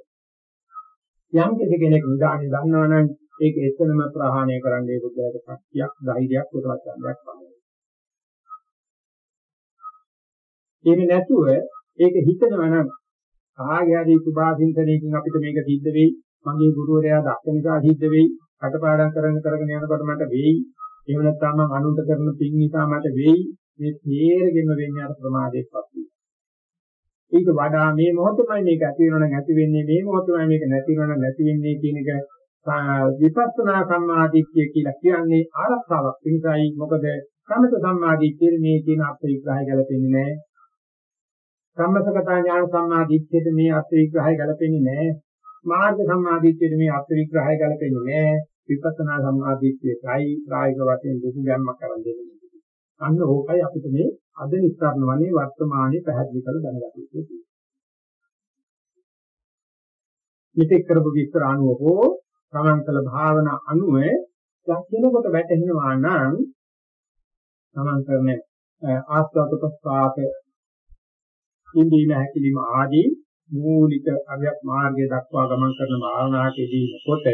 යම් කෙනෙක් නිදානේ දන්නවනම් ඒක එතනම ප්‍රහාණය කරන්න ඒ බුද්ධයාට ශක්තියක් ධෛර්යයක් උදවත් ගන්නක් පානවා. එහෙම නැතුව ඒක හිතනවා නම් කාගේ හරි සුභාසින්තනයකින් අපිට මේක සිද්ධ වෙයි මගේ ගුරුවරයා දක්ෂ නිසා සිද්ධ වෙයි කටපාඩම් කරගෙන කරගෙන යනකොට මට වෙයි එහෙම නැත්නම් මම අනුන්ට කරන පින් නිසා මට වෙයි මේ තේරෙගෙන වෙන්නේ අර ප්‍රමාදයක්පත් වෙනවා ඊට වඩා මේ මොහොතමයි මේක ඇති වෙනවනම් ඇති වෙන්නේ මේ මොහොතමයි මේක නැති වෙනවනම් නැති වෙන්නේ කියන එක විපස්සනා සම්මාදිට්ඨිය කියලා කියන්නේ ආරක්ෂාවක්. නිසායි මොකද සමත සම්මාදිට්ඨියේ මේ කියන අර්ථ විග්‍රහය ගැලපෙන්නේ නැහැ. සම්මසකතා ඥාන සම්මාදිට්ඨියට මේ අර්ථ විග්‍රහය ගැලපෙන්නේ නැහැ. මාර්ග සම්මාදිට්ඨියට මේ අර්ථ විග්‍රහය ගැලපෙන්නේ නැහැ. විපස්සනා සම්මාදිට්ඨියයි ප්‍රායෝගික වශයෙන් දුක ගැම්මක් කරන් දෙන්නේ. අන්න ඕකයි අපිට මේ අද නිස්සාරණ වනේ වර්තමානයේ පැහැදිලි කර දැනගන්න ඕනේ. මෙතෙක් කරපු විස්තර අනුව හෝ තමන් කළ භාවනා අනුව යක්කිනකොට වැටෙනවා නම් තමන් කරන ආස්වාද ප්‍රස්වාක ඉන්දීම හැකිලිම ආදී මූලික අවියක් මාර්ගය දක්වා ගමන් කරන භාවනාවකදී කොට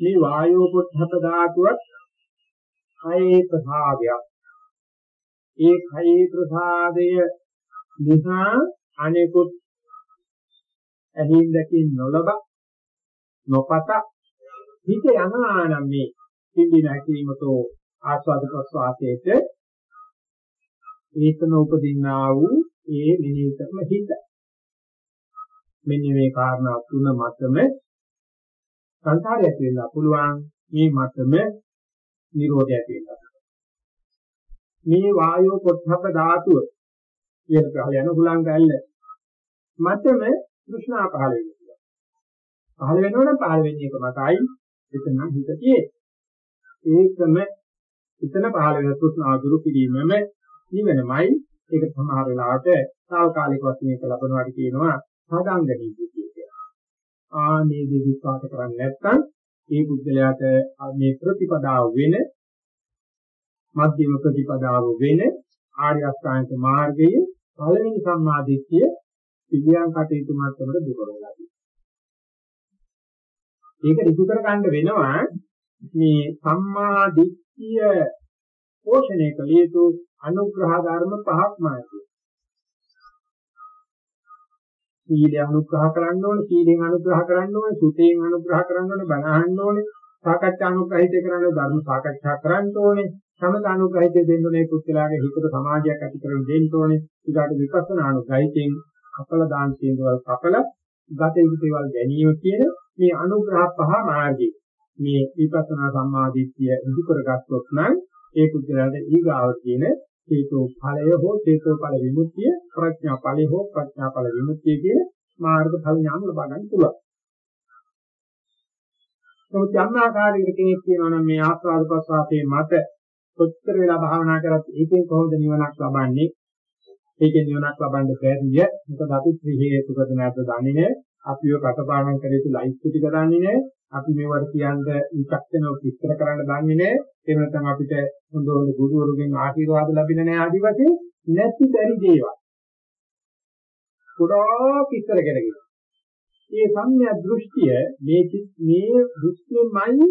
මේ වායෝ පොත්හත ධාතුවත් කයේ ප්‍රභාවයක් ඒ කයේ ප්‍රසාදය. නිසා අනෙකුත් ඇහින් දැකින් නොලබ නොපත හිත යනවා නම් මේ පිළි නැකීමතෝ ආස්වාද ප්‍රසවාසයේට ඒතන උපදින්නා වූ ඒ මෙනෙහි කරන හිත. මෙන්න මේ කාරණා තුන මතම සංසාරය ඇති වෙන්න පුළුවන්. මේ මතම නිරෝධය ඇති වෙන්න මේ වායෝ පොත්හබ්බ ධාතුව කියන පහල යන හුලං ගැල්ල මතම કૃષ્ණා පහල වෙනවා. පහල වෙනවනම් පහල වෙන්නේ එක මතයි එතන හිතතියේ. ඒකම එතන පහල වෙන કૃષ્ණා දුරු කිරීමම නිවනමයි ඒක සමහර වෙලාවට తాවකාලික වශයෙන් එක ලබනවාට කියනවා සාදාංගණී කියලා. ආ මේ දෙවිස්වාස කරන්නේ නැත්නම් ඒ බුද්ධලයාට මේ ප්‍රතිපදාව වෙන මධ්‍යම ප්‍රතිපදාව වෙන ආර්ය අෂ්ටාංග මාර්ගයේ පළවෙනි සම්මාදිට්ඨිය පිළියම් කටයුතු මාත්‍රමට දුරවලා තියෙනවා. ඒක ඍජු කර ගන්න වෙනවා මේ සම්මාදිට්ඨිය පෝෂණය කළ යුතු අනුග්‍රහ ධර්ම පහක් මාර්ගය. සීලය අනුග්‍රහ කරන්න ඕනේ, සීලෙන් අනුග්‍රහ කරන්න ඕනේ, සුතෙන් අනුග්‍රහ කරන්න ඕනේ, බණ අහන්න ඕනේ, සාකච්ඡා අනුග්‍රහිත කරන්න ධර්ම සාකච්ඡා කරන්න ඕනේ, සමත අනුග්‍රහිත දෙන්න ඕනේ, පුත්ලාගේ හිතට සමාජයක් ඇති කරගෙන දෙන්න ඕනේ, ඊගාට විපස්සනා අනුග්‍රහිතෙන් කපල දාන තේන්දවල් කපල ගත යුතු දේවල් ගැනීම කියන මේ අනුග්‍රහ පහ මාර්ගයේ මේ විපස්සනා සම්මාදිට්ඨිය ඉදු කරගත්තොත් නම් ඒ පුද්ගලයාට ඊගාවට කියන හේතෝ ඵලය හෝ හේතෝ ඵල විමුක්තිය ප්‍රඥා ඵලය හෝ ප්‍රඥා ඵල විමුක්තිය කියන මාර්ග ඵල ඥාන ලබා ගන්න පුළුවන්. නමුත් යම් ආකාරයකට කෙනෙක් කියනවා නම් මේ ආස්වාද ප්‍රසආපේ මත කොච්චර වෙලා භාවනා කරත් ඒකෙන් කොහොමද නිවනක් ලබන්නේ? ඒකෙන් නිවනක් ලබන්න බැරිය. මොකද අපි ත්‍රි හේතුකද නැද්ද දන්නේ නැහැ. අපිව කටපාඩම් කර යුතු ලයිස්ට් ටික දන්නේ නැහැ. අපි මේවට කියන්නේ විචක්ෂණ විස්තර කරන්න දන්නේ නැහැ. ඒ නැත්නම් අපිට හොඳ හොඳ ගුරුවරුගෙන් ආශිර්වාද ලැබෙන්නේ නැහැ ආදි වශයෙන් නැති බැරි දේවල්. ගොඩාක් විස්තර කරගෙන. මේ සම්‍යක් දෘෂ්ටිය මේ මේ දෘෂ්ටියමයි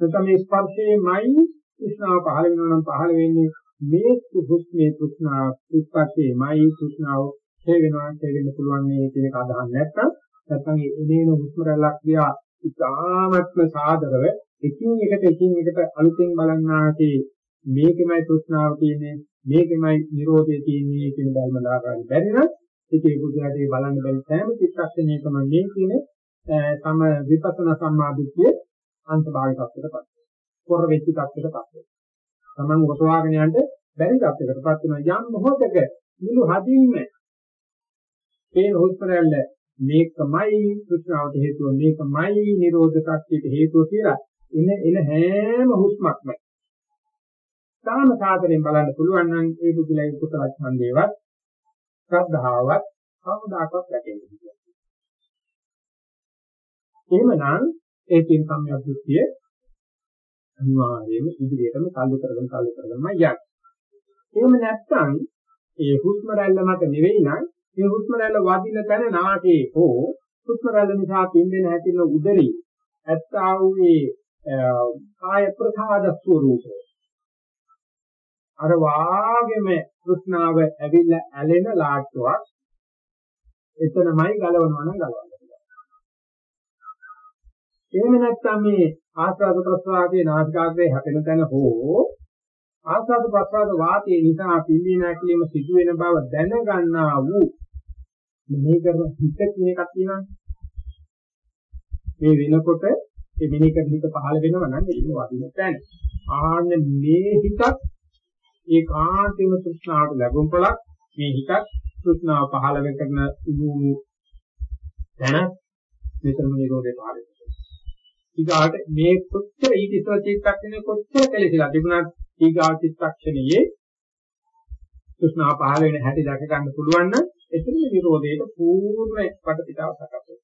නැත්නම් මේ ස්පර්ශයේමයි කෘෂ්ණාව පහළ වෙනවා නම් පහළ වෙන්නේ මේ හුස්මේ තෘෂ්ණාව උත්පත්තියමයි තෘෂ්ණාව හේ වෙනවා හේ වෙන්න පුළුවන් මේ කියන එක අදහන් නැත්නම් නැත්නම් එනේන හුස්ම රැල්ලක් දිහා ඉතාමත්ම සාදරව එකින් එකට එකින් එකට අලුතෙන් බලන්නාසේ මේකමයි තෘෂ්ණාව තියෙන්නේ මේකමයි නිරෝධය තියෙන්නේ කියන ධර්ම දාගන්න බැරි නම් ඉතින් බුදුරජාණන් බලන්න බැරි සෑම චිත්තක්ෂණයකම මේ කියන තම විපස්සනා සම්මාදිට්ඨිය අන්තභාගයකටපත් වෙනවා. කොර වෙච්ච තත්ත්වයකටපත් වෙනවා. Taman ඔසවාගෙන යන්න බැරි තත්ත්වයකටපත් වෙනවා. යම් මොහොතක මුළු හදින්ම මේ හුස්මරල්ල මේකමයි කෘෂ්ණාවට හේතුව මේකමයි නිරෝධ ශක්තියට හේතුව කියලා එන එන හැම හුස්මක්ම තාම සාදරයෙන් බලන්න පුළුවන් නම් ඒ බුදුලයි කුසල ඡන්දේවත් ශ්‍රද්ධාවත් කවදාකවත් වැටෙන්නේ නැහැ. එහෙමනම් ඒ පින් සම්මියක් දෘෂ්ටියේ අනිවාර්යයෙන්ම ඉදිරියටම සාල්ු කරගෙන සාල්ු කරගෙනම යන්නේ. එහෙම නැත්නම් ඒ හුස්ම රැල්ල මත නෙවෙයි නම් මේ හුස්ම රැල්ල වදින තැන නාටේ හෝ හුස්ම රැල්ල නිසා පින්දෙන හැටින උදරේ ඇත්තා වූ මේ කාය ප්‍රසාද ස්වરૂපය අර වාගේම કૃષ્ණාව ඇවිල්ලා ඇලෙන ලාට්ටුවක් එතනමයි ගලවනවා නම් ගලවනවා එහෙම නැත්නම් මේ ආස්වාද ප්‍රසආදයේ නාසිකාග්‍රේ හැපෙන තැන හෝ ආස්වාද ප්‍රසආද වාතයේ නිසා පිම්බීම හැකිලිම සිදු වෙන බව දැනගන්නා වූ මෙහි කරන හිත කියන එකක් තියෙනවා. මේ වෙනකොට මේ මෙහි කරන හිත පහළ වෙනවා නම් ඒක වදින තැන. ආන්න මේ හිතත් ඒකාන්තේම තෘෂ්ණාවට ලැබුම්පලක් මේ හිතත් තෘෂ්ණාව පහළ වෙන කරන උණු දැන මෙතන නිරෝධේ පහළ වෙනවා. ඊගාට මේ කොච්චර ඊට ඉස්සර චිත්තක්ෂණය කොච්චර කෙලෙසිලා තිබුණත් ඊගා චිත්තක්ෂණයේ තෘෂ්ණාව පහළ වෙන හැටි දැක ගන්න පුළුවන් නම් එතන නිරෝධයට පූර්ණ පටපිටාව සකස් වෙනවා.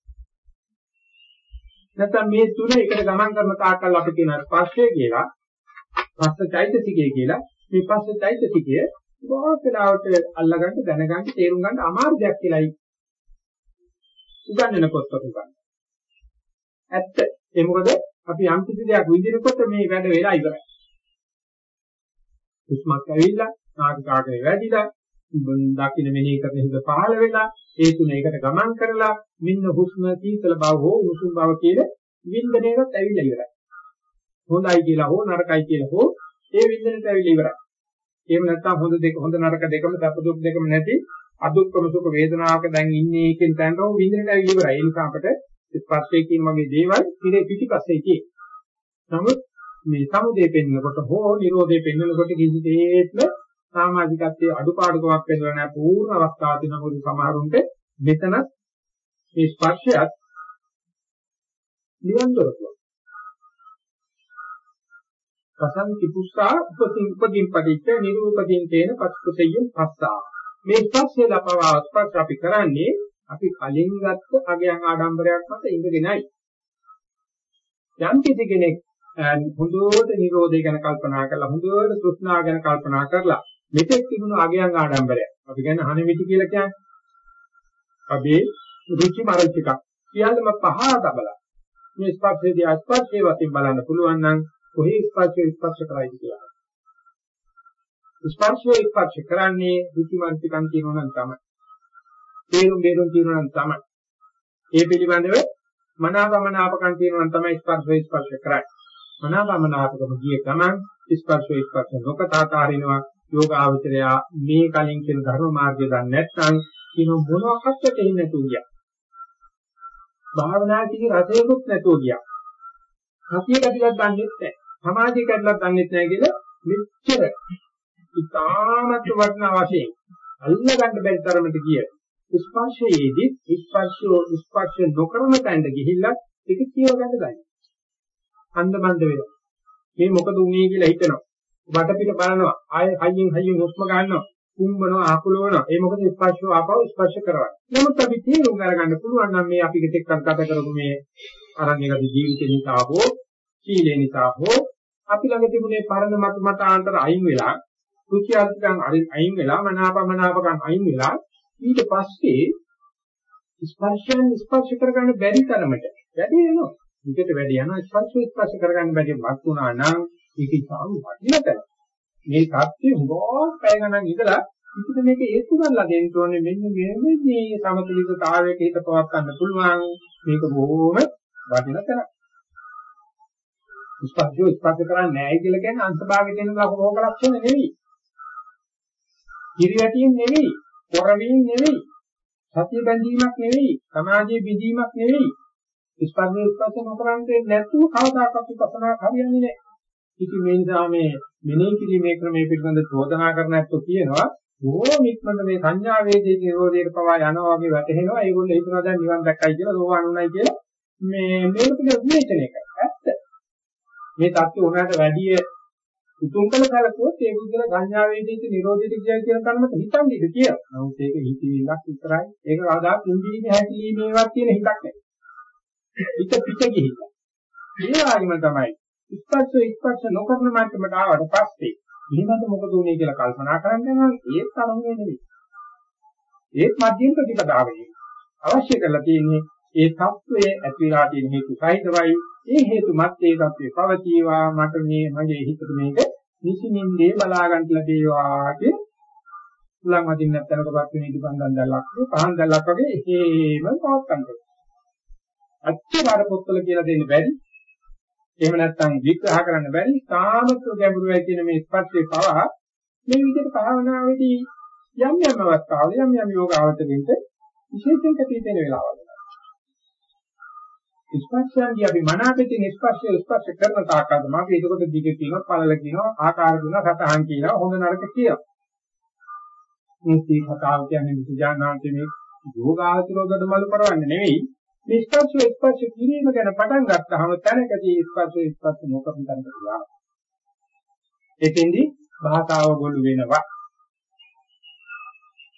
නැත්නම් මේ තුන එකට ගමන් කරන තාක්කල් අපි කියන ස්පර්ශය කියලා පස්ස චෛතසිකය කියලා මේ පස්ස චෛතසිකය ගොඩක් වෙලාවට අල්ලගන්න දැනගන්න තේරුම් ගන්න අමාරු දෙයක් කියලායි උගන්වන පොත්වල උගන්වන. ඇත්ත ඒ මොකද අපි යම් කිසි දෙයක් විඳිනකොට මේ වැඩ වෙලා ඉවරයි. උස්මක් ඇවිල්ලා නාගකාගේ වැඩිලා දකින්න මෙනෙහි කරන හිත පහළ වෙලා ඒ තුන එකට ගමන් කරලා මින්න හුස්ම සීතල බව හෝ උණුසුම් බව කියන වින්දනයකට ඇවිල්ලා ඉවරයි. හොඳයි කියලා හෝ නරකයි කියලා හෝ ඒ වින්දනයට ඇවිල්ලා ඉවරයි. එහෙම නැත්නම් හොඳ දෙක හොඳ නරක දෙකම සැප දුක් දෙකම නැති අදුක්කම සුඛ වේදනාවක දැන් ඉන්නේ කියන තැනට වින්දනයට ඇවිල්ලා ඉවරයි. ඒ නිසා අපිට ස්පර්ශය කියන වගේ දේවල් පිළි පිටිපස්සේ තියෙයි. නමුත් මේ සමුදේ පෙන්නකොට හෝ නිරෝධේ පෙන්නකොට කිසි දෙයක්ම සමාජිකත්වයේ අඩුපාඩුකමක් වෙනවා නෑ පූර්ණ අවස්ථාව තියෙන මොකද සමහරුන්ට මෙතන මේ ස්පර්ශයත් නිවන් දොරටුව. කසන්ති පුස්සා උපතින් උපදීන් පදිච්ච නිරූපදීන් තේන පස්පතයෙන් පස්සා. මේ ස්පර්ශය ලපවා ස්පර්ශ අපි කරන්නේ අපි කලින් ගත්ත අගයන් ආඩම්බරයක් මත ඉඳගෙනයි. යම් කිසි කෙනෙක් හොඳට නිරෝධය ගැන කල්පනා කරලා හොඳට තෘෂ්ණාව ගැන කල්පනා කරලා මෙතෙක් තිබුණු අගයන් ආඩම්බරය. අපි කියන්නේ හනෙවිටි කියලා කියන්නේ. අපේ රුචි මරචික. සියල්ලම පහා තබලා මේ ස්පර්ශයේදී අස්පර්ශයේ වශයෙන් බලන්න පුළුවන් නම් කොහේ ස්පර්ශයේ ස්පර්ශ කරයිද කියලා. ස්පර්ශයේ ස්පර්ශ කරන්නේ රුචි මරචිකන් කියනවා නම් තමයි. තේරුම් බේරුම් කියනවා නම් තමයි. ඒ පිළිබඳව මනාවමනාපකම් කියනවා නම් තමයි ස්පර්ශයේ ස්පර්ශ කරන්නේ. මනාවමනාපකම ගිය ගමන් ස්පර්ශයේ ස්පර්ශ නොකතාතාරිනවා යෝගාවචරය මේ කලින් කියන ධර්ම මාර්ගය දන්නේ නැත්නම් කියන මොනවාක්වත් තේින්නේ නැතුව ගියා. භාවනාදී රසයකුත් නැතුව ගියා. සතිය කැඩිලක් දන්නේ නැහැ. සමාධිය කැඩිලක් දන්නේ නැහැ කියලා මෙච්චර ඉතාමත් වටිනා වශයෙන් අල්ලගන්න බැරි තරමට ගිය ස්පර්ශයේදී ස්පර්ශෝ ස්පර්ශ නොකරන තැනට ගිහිල්ලා ඒක කියව ගන්න ගන්න. අන්දමන්ද වෙනවා. මේ මොකද උනේ කියලා හිතනවා. වටපිට බලනවා ආය හයියෙන් හයියෙන් හුස්ම ගන්නවා කුම්බනවා ආකුලවනවා ඒ මොකද ස්පර්ශව ආපහු ස්පර්ශ කරනවා නමුත් අපි තේරුම් අරගන්න පුළුවන් නම් මේ අපි ගෙතෙක් ගත කරපු මේ අරණ්‍යගත ජීවිතේ නිසා හෝ සීලේ නිසා හෝ අපි ළඟ තිබුණේ පරණ මත මතාන්තර අයින් වෙලා කුචියල්කම් අයින් වෙලා මනාපමනාපකම් අයින් වෙලා ඊට පස්සේ ස්පර්ශයෙන් ස්පර්ශ කරගන්න බැරි තරමට වැඩි වෙනවා. විකට වැඩි යනවා ස්පර්ශ ස්පර්ශ කරගන්න බැරි වත් වුණා නම් ඒක ඉතාම වටින තැන. මේ සත්‍ය හොගෝ පැය ගණන් ඉඳලා ඉතින් මේක ඒත්තු ගන්නලා දෙන්න ඕනේ මෙන්න මේ සමතුලිතතාවයක හිත පවත් ගන්න පුළුවන් මේක බොහොම වටින තැනක්. ස්පර්ශය ස්පර්ශ කරන්නේ නැහැ කියලා කියන්නේ අංශභාගයේ තියෙන ලෝක ලක්ෂණ නෙවෙයි. කිරියටින් නෙවෙයි, පොරවින් නෙවෙයි, සතිය බැඳීමක් නෙවෙයි, සමාජයේ බිඳීමක් නෙවෙයි. ස්පර්ශය ස්පර්ශ නොකරන්නේ නැතුව කවදාකවත් විපස්සනා හරියන්නේ නැහැ. ඉතින් මේ නිසා මේ මෙනෙහි කිරීමේ ක්‍රමයේ පිළිබඳ චෝදනා කරන ඇත්තෝ කියනවා බොහෝ ඉක්මනට මේ සංඥා වේදේ නිරෝධයට පවා යනවා වගේ වැටහෙනවා. ඒගොල්ලෝ හිතනවා දැන් නිවන් දැක්කයි කියලා සෝවාන් වුණයි කියලා මේ මේක පිළිබඳ විවේචනය කරනවා. ඇත්ත. මේ தත්ත්ව උනාට වැඩිය උතුම් කළ කලකුවොත් ඒ බුද්ධල සංඥා වේදේට නිරෝධයට කියයි කියන කර්මත හිතන් ඉඳ කියලා. නමුත් ඒක හිතවිල්ලක් විතරයි. ඒක ආදා කුඹීගේ හැකිලීමේවත් කියන හිතක් නෙවෙයි. හිත පිට ගිහිල්ල. ඒ වගේම තමයි ස්පර්ශ ස්පර්ශ නොකරන මට්ටමට ආවට පස්සේ මෙහෙමද මොකද උනේ කියලා කල්පනා කරන්න නම් ඒත් තරමේ නෙවෙයි. ඒත් මධ්‍යම ප්‍රතිපදාවේ අවශ්‍ය කරලා තියෙන්නේ ඒ தත්වයේ ඇතිලා තියෙන හේතු සහිතවයි. ඒ හේතු මත් ඒ தත්වේ පවතිවා. මට මේ මගේ හිතට මේක නිසින්ින්දේ බලා ගන්න ලැබේවා කියන උලන් වදින්න නැත්නම්කපත් වෙන ඉදි බන්දන් දැල්ලක් පහන් දැල්ලක් වගේ එහෙම පවත් ගන්නවා. අච්චර පොත්වල කියලා දෙන්න බැරි. එහෙම නැත්නම් විග්‍රහ කරන්න බැරි. සාමත්ව ගැඹුරුයි කියන මේ ස්පර්ශයේ පව මේ විදිහට භාවනාවේදී යම් යම් අවස්ථාවල යම් යම් යෝගාවචරින්ට විශේෂයෙන් කටයුතු වෙන වෙලාවල් ස්පර්ශයන්දී අපි මනාපෙතින් ස්පර්ශය ස්පර්ශ කරන තාක්කද මාපි ඒකකොට දිග කියනවා පළල කියනවා ආකාර කියනවා සතහන් කියනවා හොඳ නරක කියනවා මේ කතාව කියන්නේ විඥානාන්තයේ යෝගාචරෝගද මල කරවන්නේ නෙවෙයි මේ ස්පර්ශ ස්පර්ශ කිරීම ගැන පටන් ගත්තාම තැනකදී ස්පර්ශ ස්පර්ශ නොකරන තැනකට යනවා. එතෙන්දී භාෂාව ගොළු වෙනවා.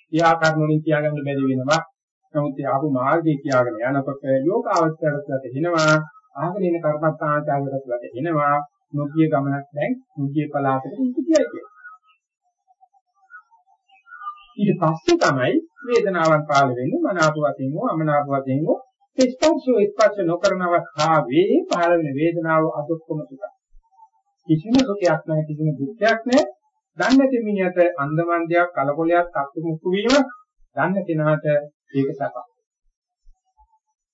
ක්‍රියාකරන වලින් කියාගන්න බැරි වෙනවා. නමුත් ඒ ආපු මාර්ගය කියාගෙන යනකොට යෝග අවස්ථරට එනවා. ආගෙන ඉන කර්මස්ථානචාරයට එනවා. නොකිය ගමනක් දැන් නොකිය පලාතකට ඉතිතියි කියන්නේ. ඊට පස්සේ තමයි වේදනාවන් පාල වෙන්නේ මනාප වශයෙන් හෝ අමනාප වශයෙන් හෝ ස්පර්ශෝ ස්පර්ශ නොකරන අවස්ථාවේ පහළ වෙන වේදනාව අදුක්කම සුඛ. කිසිම සුඛයක් නැහැ කිසිම දුක්ඛයක් නැහැ. දන්නේ නැති මිනිහට අන්දමන්දයක් කලකොලයක් අක්කුමුක්කු වීම දන්න කෙනාට ඒක සපක්.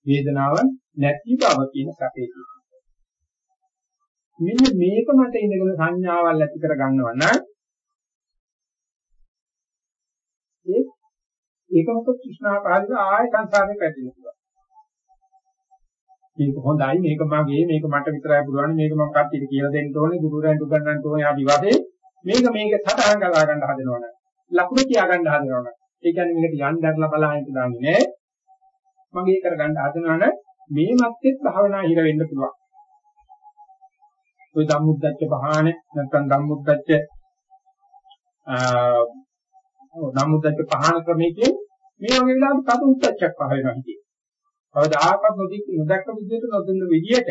වේදනාව නැති බව කියන සැපේ තියෙනවා. මෙන්න මේක මට ඉඳගෙන සංඥාවල් ඇති කර ගන්නවා නම් ඒ ඒක මොකද කෘෂ්ණා කාලික ආය සංසාරේ පැතිරෙනවා. මේක හොඳයි මේක මගේ මේක මට විතරයි පුළුවන් මේක මම කට්ටියට කියලා දෙන්න ඕනේ ගුරුවරයන්ට උගන්වන්න ඕනේ ආදි වශයෙන් මේක මේක සටහන් කරලා ගන්න හදනවනේ ලකුණු තියා ගන්න හදනවනේ ඒ කියන්නේ මේකට යන්න දැරලා බලහින් දාන්නේ නෑ. මගේ කර ගන්න හදනවනේ මේ මැත්තේ භාවනා හිර වෙන්න පුළුවන්. ඔය ධම්මුද්දච්ච පහාන නැත්නම් ධම්මුද්දච්ච අ ධම්මුද්දච්ච පහාන ක්‍රමයේ මේ වගේ වෙලාවට කතු උද්දච්චක් පහ වෙනවා කියන්නේ. කවදාකවත් නොදික් නොදැක්ක විදිහට නොදෙන්න විදිහට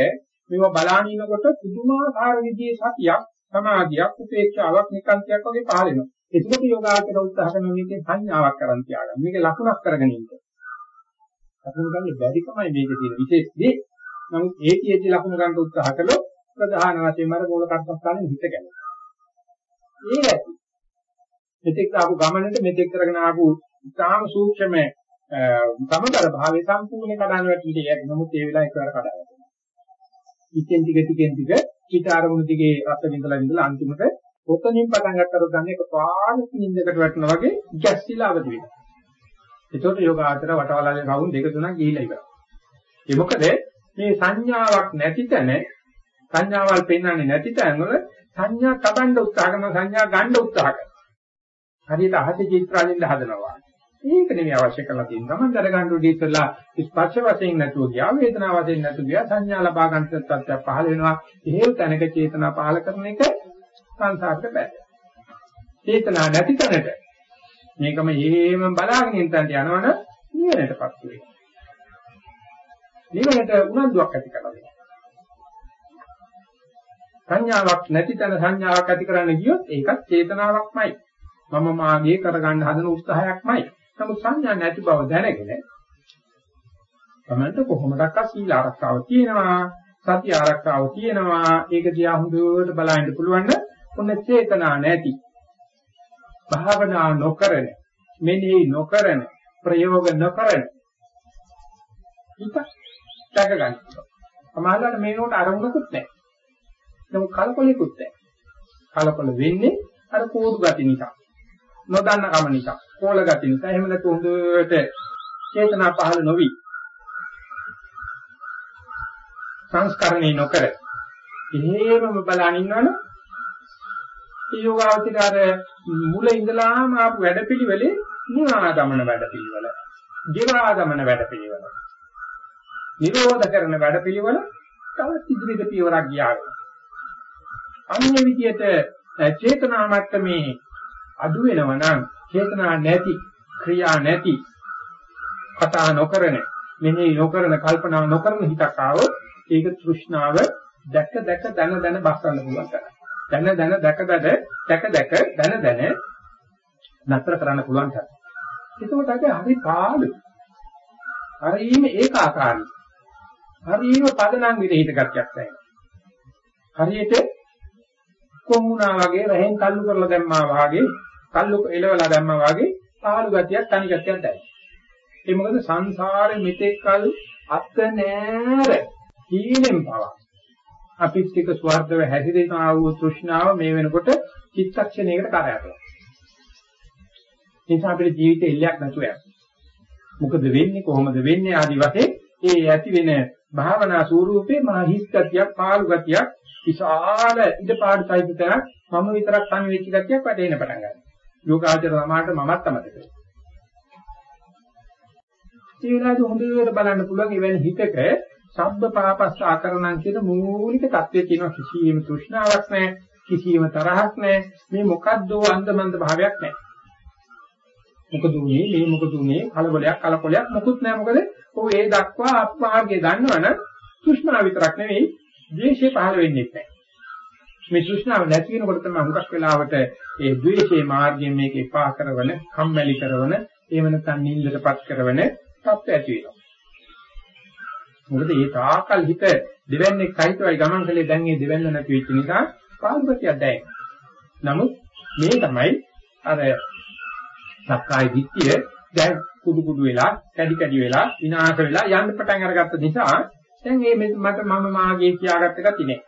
මේවා බලානිනකොට පුදුමාකාර විදිහේ සතියක් සමාධියක් උපේක්ෂාවක් නිකාන්තයක් වගේ පහළ වෙනවා. ඒකත් යෝගාචර උත්සාහ කරන මේකේ සංඥාවක් කරන් තියාගන්න. මේක ලකුණක් කරගෙන ඉන්න. ලකුණු ගන්න බැරි තමයි මේකේ තියෙන විශේෂ දේ. නමුත් ඒකේදී ලකුණු ගන්න උත්සාහ කළොත් ප්‍රධාන වශයෙන්ම අර මූල කර්මස්ථානේ හිත ගැලවෙනවා. ඒක ඇති. මෙතෙක් ආපු ගමනට මෙතෙක් කරගෙන ආපු ඉතාම සූක්ෂම සමතර භාවයේ සම්පූර්ණ කඩන වැටිලි යයි. නමුත් ඒ වෙලාව එකවර කඩා වැටෙනවා. ඉතින් ටික ටිකෙන් ටික චිත ආරමුණු දිගේ රස විඳලා විඳලා අන්තිමට ඔතනින් පටන් ගන්නකොට ගන්න එක පාරක් නින්දකට වැටෙනා වගේ ගැස්සිලා අවදි වෙනවා. ඒතකොට යෝග ආචර වටවලාගේ රවුම් දෙක තුනක් ගිහිලා ඉවරයි. ඒ මොකද මේ සංඥාවක් නැති තැන සංඥාවල් පෙන්වන්නේ නැති තැන් වල සංඥා කබන්න උත්සාහ කරන සංඥා ගන්න උත්සාහ කරනවා. හරියට අහසේ චිත්‍රාලින්ද හදනවා. ඒක නෙමෙයි අවශ්‍ය කරලා තියෙන්නේ. Taman දරගන්න උඩ ඉස්සලා ස්පර්ශ වශයෙන් නැතුව ගියා, වේදනා වශයෙන් නැතුව ගියා, සංඥා ලබා ගන්න තත්ත්වයක් පහළ වෙනවා. එහෙම තැනක චේතනා පහළ කරන එක සංසාරට බෑ. චේතනා නැති තැනට මේකම හේම බලාගෙන ඉන්න තැනට යනවනම් නිවනටපත් වෙනවා. නිවනට උනන්දුවක් ඇති කරගන්න. සංඥාවක් නැති තැන සංඥාවක් ඇති කරන්න ගියොත් ඒකත් චේතනාවක්මයි. මම මාගේ කරගන්න හදන උත්සාහයක්මයි. නමුත් සංඥා නැති බව දැනගෙන තමයි කොහොමදක්ක සීල ආරක්ෂාව තියෙනවා සති ආරක්ෂාව තියෙනවා ඒක දිහා හොඳට බලන්න පුළුවන් ඔන්න චේතනා නැති භාවනා නොකරන මෙනෙහි නොකරන ප්‍රයෝග නොකරන හිත දැක ගන්න. සමහරවිට මේකට අරමුණකුත් නැහැ. නමුත් කලකොලෙකුත් නැහැ. කලකොල වෙන්නේ අර කෝඩු ගති නිසා. නොදන්න කම නිසා. කෝල ගති නිසා. එහෙම නැතු හොඳට චේතනා පහළ නොවි. සංස්කරණේ නොකර එහෙමම බලන් ඉන්නවනේ ඒ යෝගාවචිකාර මුල ඉඳලාම ආපු වැඩපිළිවෙලේ නිවා ගමන වැඩපිළිවෙල. ජීවා ගමන වැඩපිළිවෙල. නිරෝධ කරන වැඩපිළිවෙල තවත් ඉදිරියට පියවරක් ගියා. අන්‍ය විදියට චේතනා මට්ටමේ අඩු වෙනවා නම් චේතනා නැති ක්‍රියා නැති කතා නොකරන මෙනෙහි නොකරන කල්පනා නොකරන හිතක් ආවොත් ඒක තෘෂ්ණාව දැක දැක දන දන බස්සන්න පුළුවන් තරම්. දන දන දැක දැක දැක දැක දන දන නතර කරන්න පුළුවන් තරම්. ඒකෝට අද හරි පාළු. හරිම ඒකාකාරී. හරිම පදනම් විදිහට ගතියක් නැහැ. හරියට කොමුණා වගේ රහෙන් තල්ලු කරලා දැම්මා වාගේ තල්ලු එලවලා දැම්මා වාගේ පාළු ගතියක් තනි ගතියක් දැනෙනවා. ඒ මොකද සංසාරෙ මෙතෙක් කල අත් නෑර හීනෙන් පවා අපිත් එක්ක ස්වార్థව හැසිරෙන ආ වූ තෘෂ්ණාව මේ වෙනකොට චිත්තක්ෂණයකට කරයනවා. නිසා අපේ ජීවිතේ එල්ලයක් නැතුව යනවා. මොකද වෙන්නේ කොහොමද වෙන්නේ ආදි වශයෙන් ඒ ඇති වෙන භාවනා ස්වරූපේ මා හිස් ගතියක් පාළු ගතියක් විශාල ඉදපාඩු සහිතයක් මම විතරක් තනි වෙච්ච ගතියක් වැටෙන්න පටන් ගන්නවා. යෝගාචර සමාහට මමත් අමතක වෙනවා. ඒ වෙලාවේ හොඳට බලන්න පුළුවන් එවැනි හිතක සබ්බ පාපස්ස ආකරණම් කියන මූලික தත්ත්වයේ තියෙන කිසියම් තෘෂ්ණාවක් නැහැ කිසියම් තරහක් නැහැ. මේ මොකද්දෝ අන්දමන්ද භාවයක් නැහැ. මොකද උනේ? මේ මොකද උනේ? කලබලයක් කලකොලයක් මොකුත් නැහැ. මොකද? ඔව් ඒ දක්වා අපමාර්ගය දන්නවනම් තෘෂ්ණාව විතරක් නෙවෙයි ද්වේෂය පහළ වෙන්නේ නැහැ. මේ තෘෂ්ණාව නැති වෙනකොට තමයි හුඟක් වෙලාවට ඒ ද්වේෂයේ මාර්ගයෙන් මේක එපා කරවන කම්මැලි කරවන එහෙම නැත්නම් නින්දටපත් කරවන තත්ත්ව ඇති වෙනවා. මොකද මේ තාකල් හිත දෙවන්නේ සහිතවයි ගමන් කළේ දැන් මේ දෙවන්න නැති වෙච්ච නිසා පාළුපතියක් දැනෙනවා. නමුත් මේ තමයි අර සක්කාය දිට්ඨිය දැන් කුඩු කුඩු වෙලා කැඩි කැඩි වෙලා විනාශ වෙලා යන්න පටන් අරගත්ත නිසා දැන් මේ මට මම මාගේ කියාගත්ත එක තිනේ.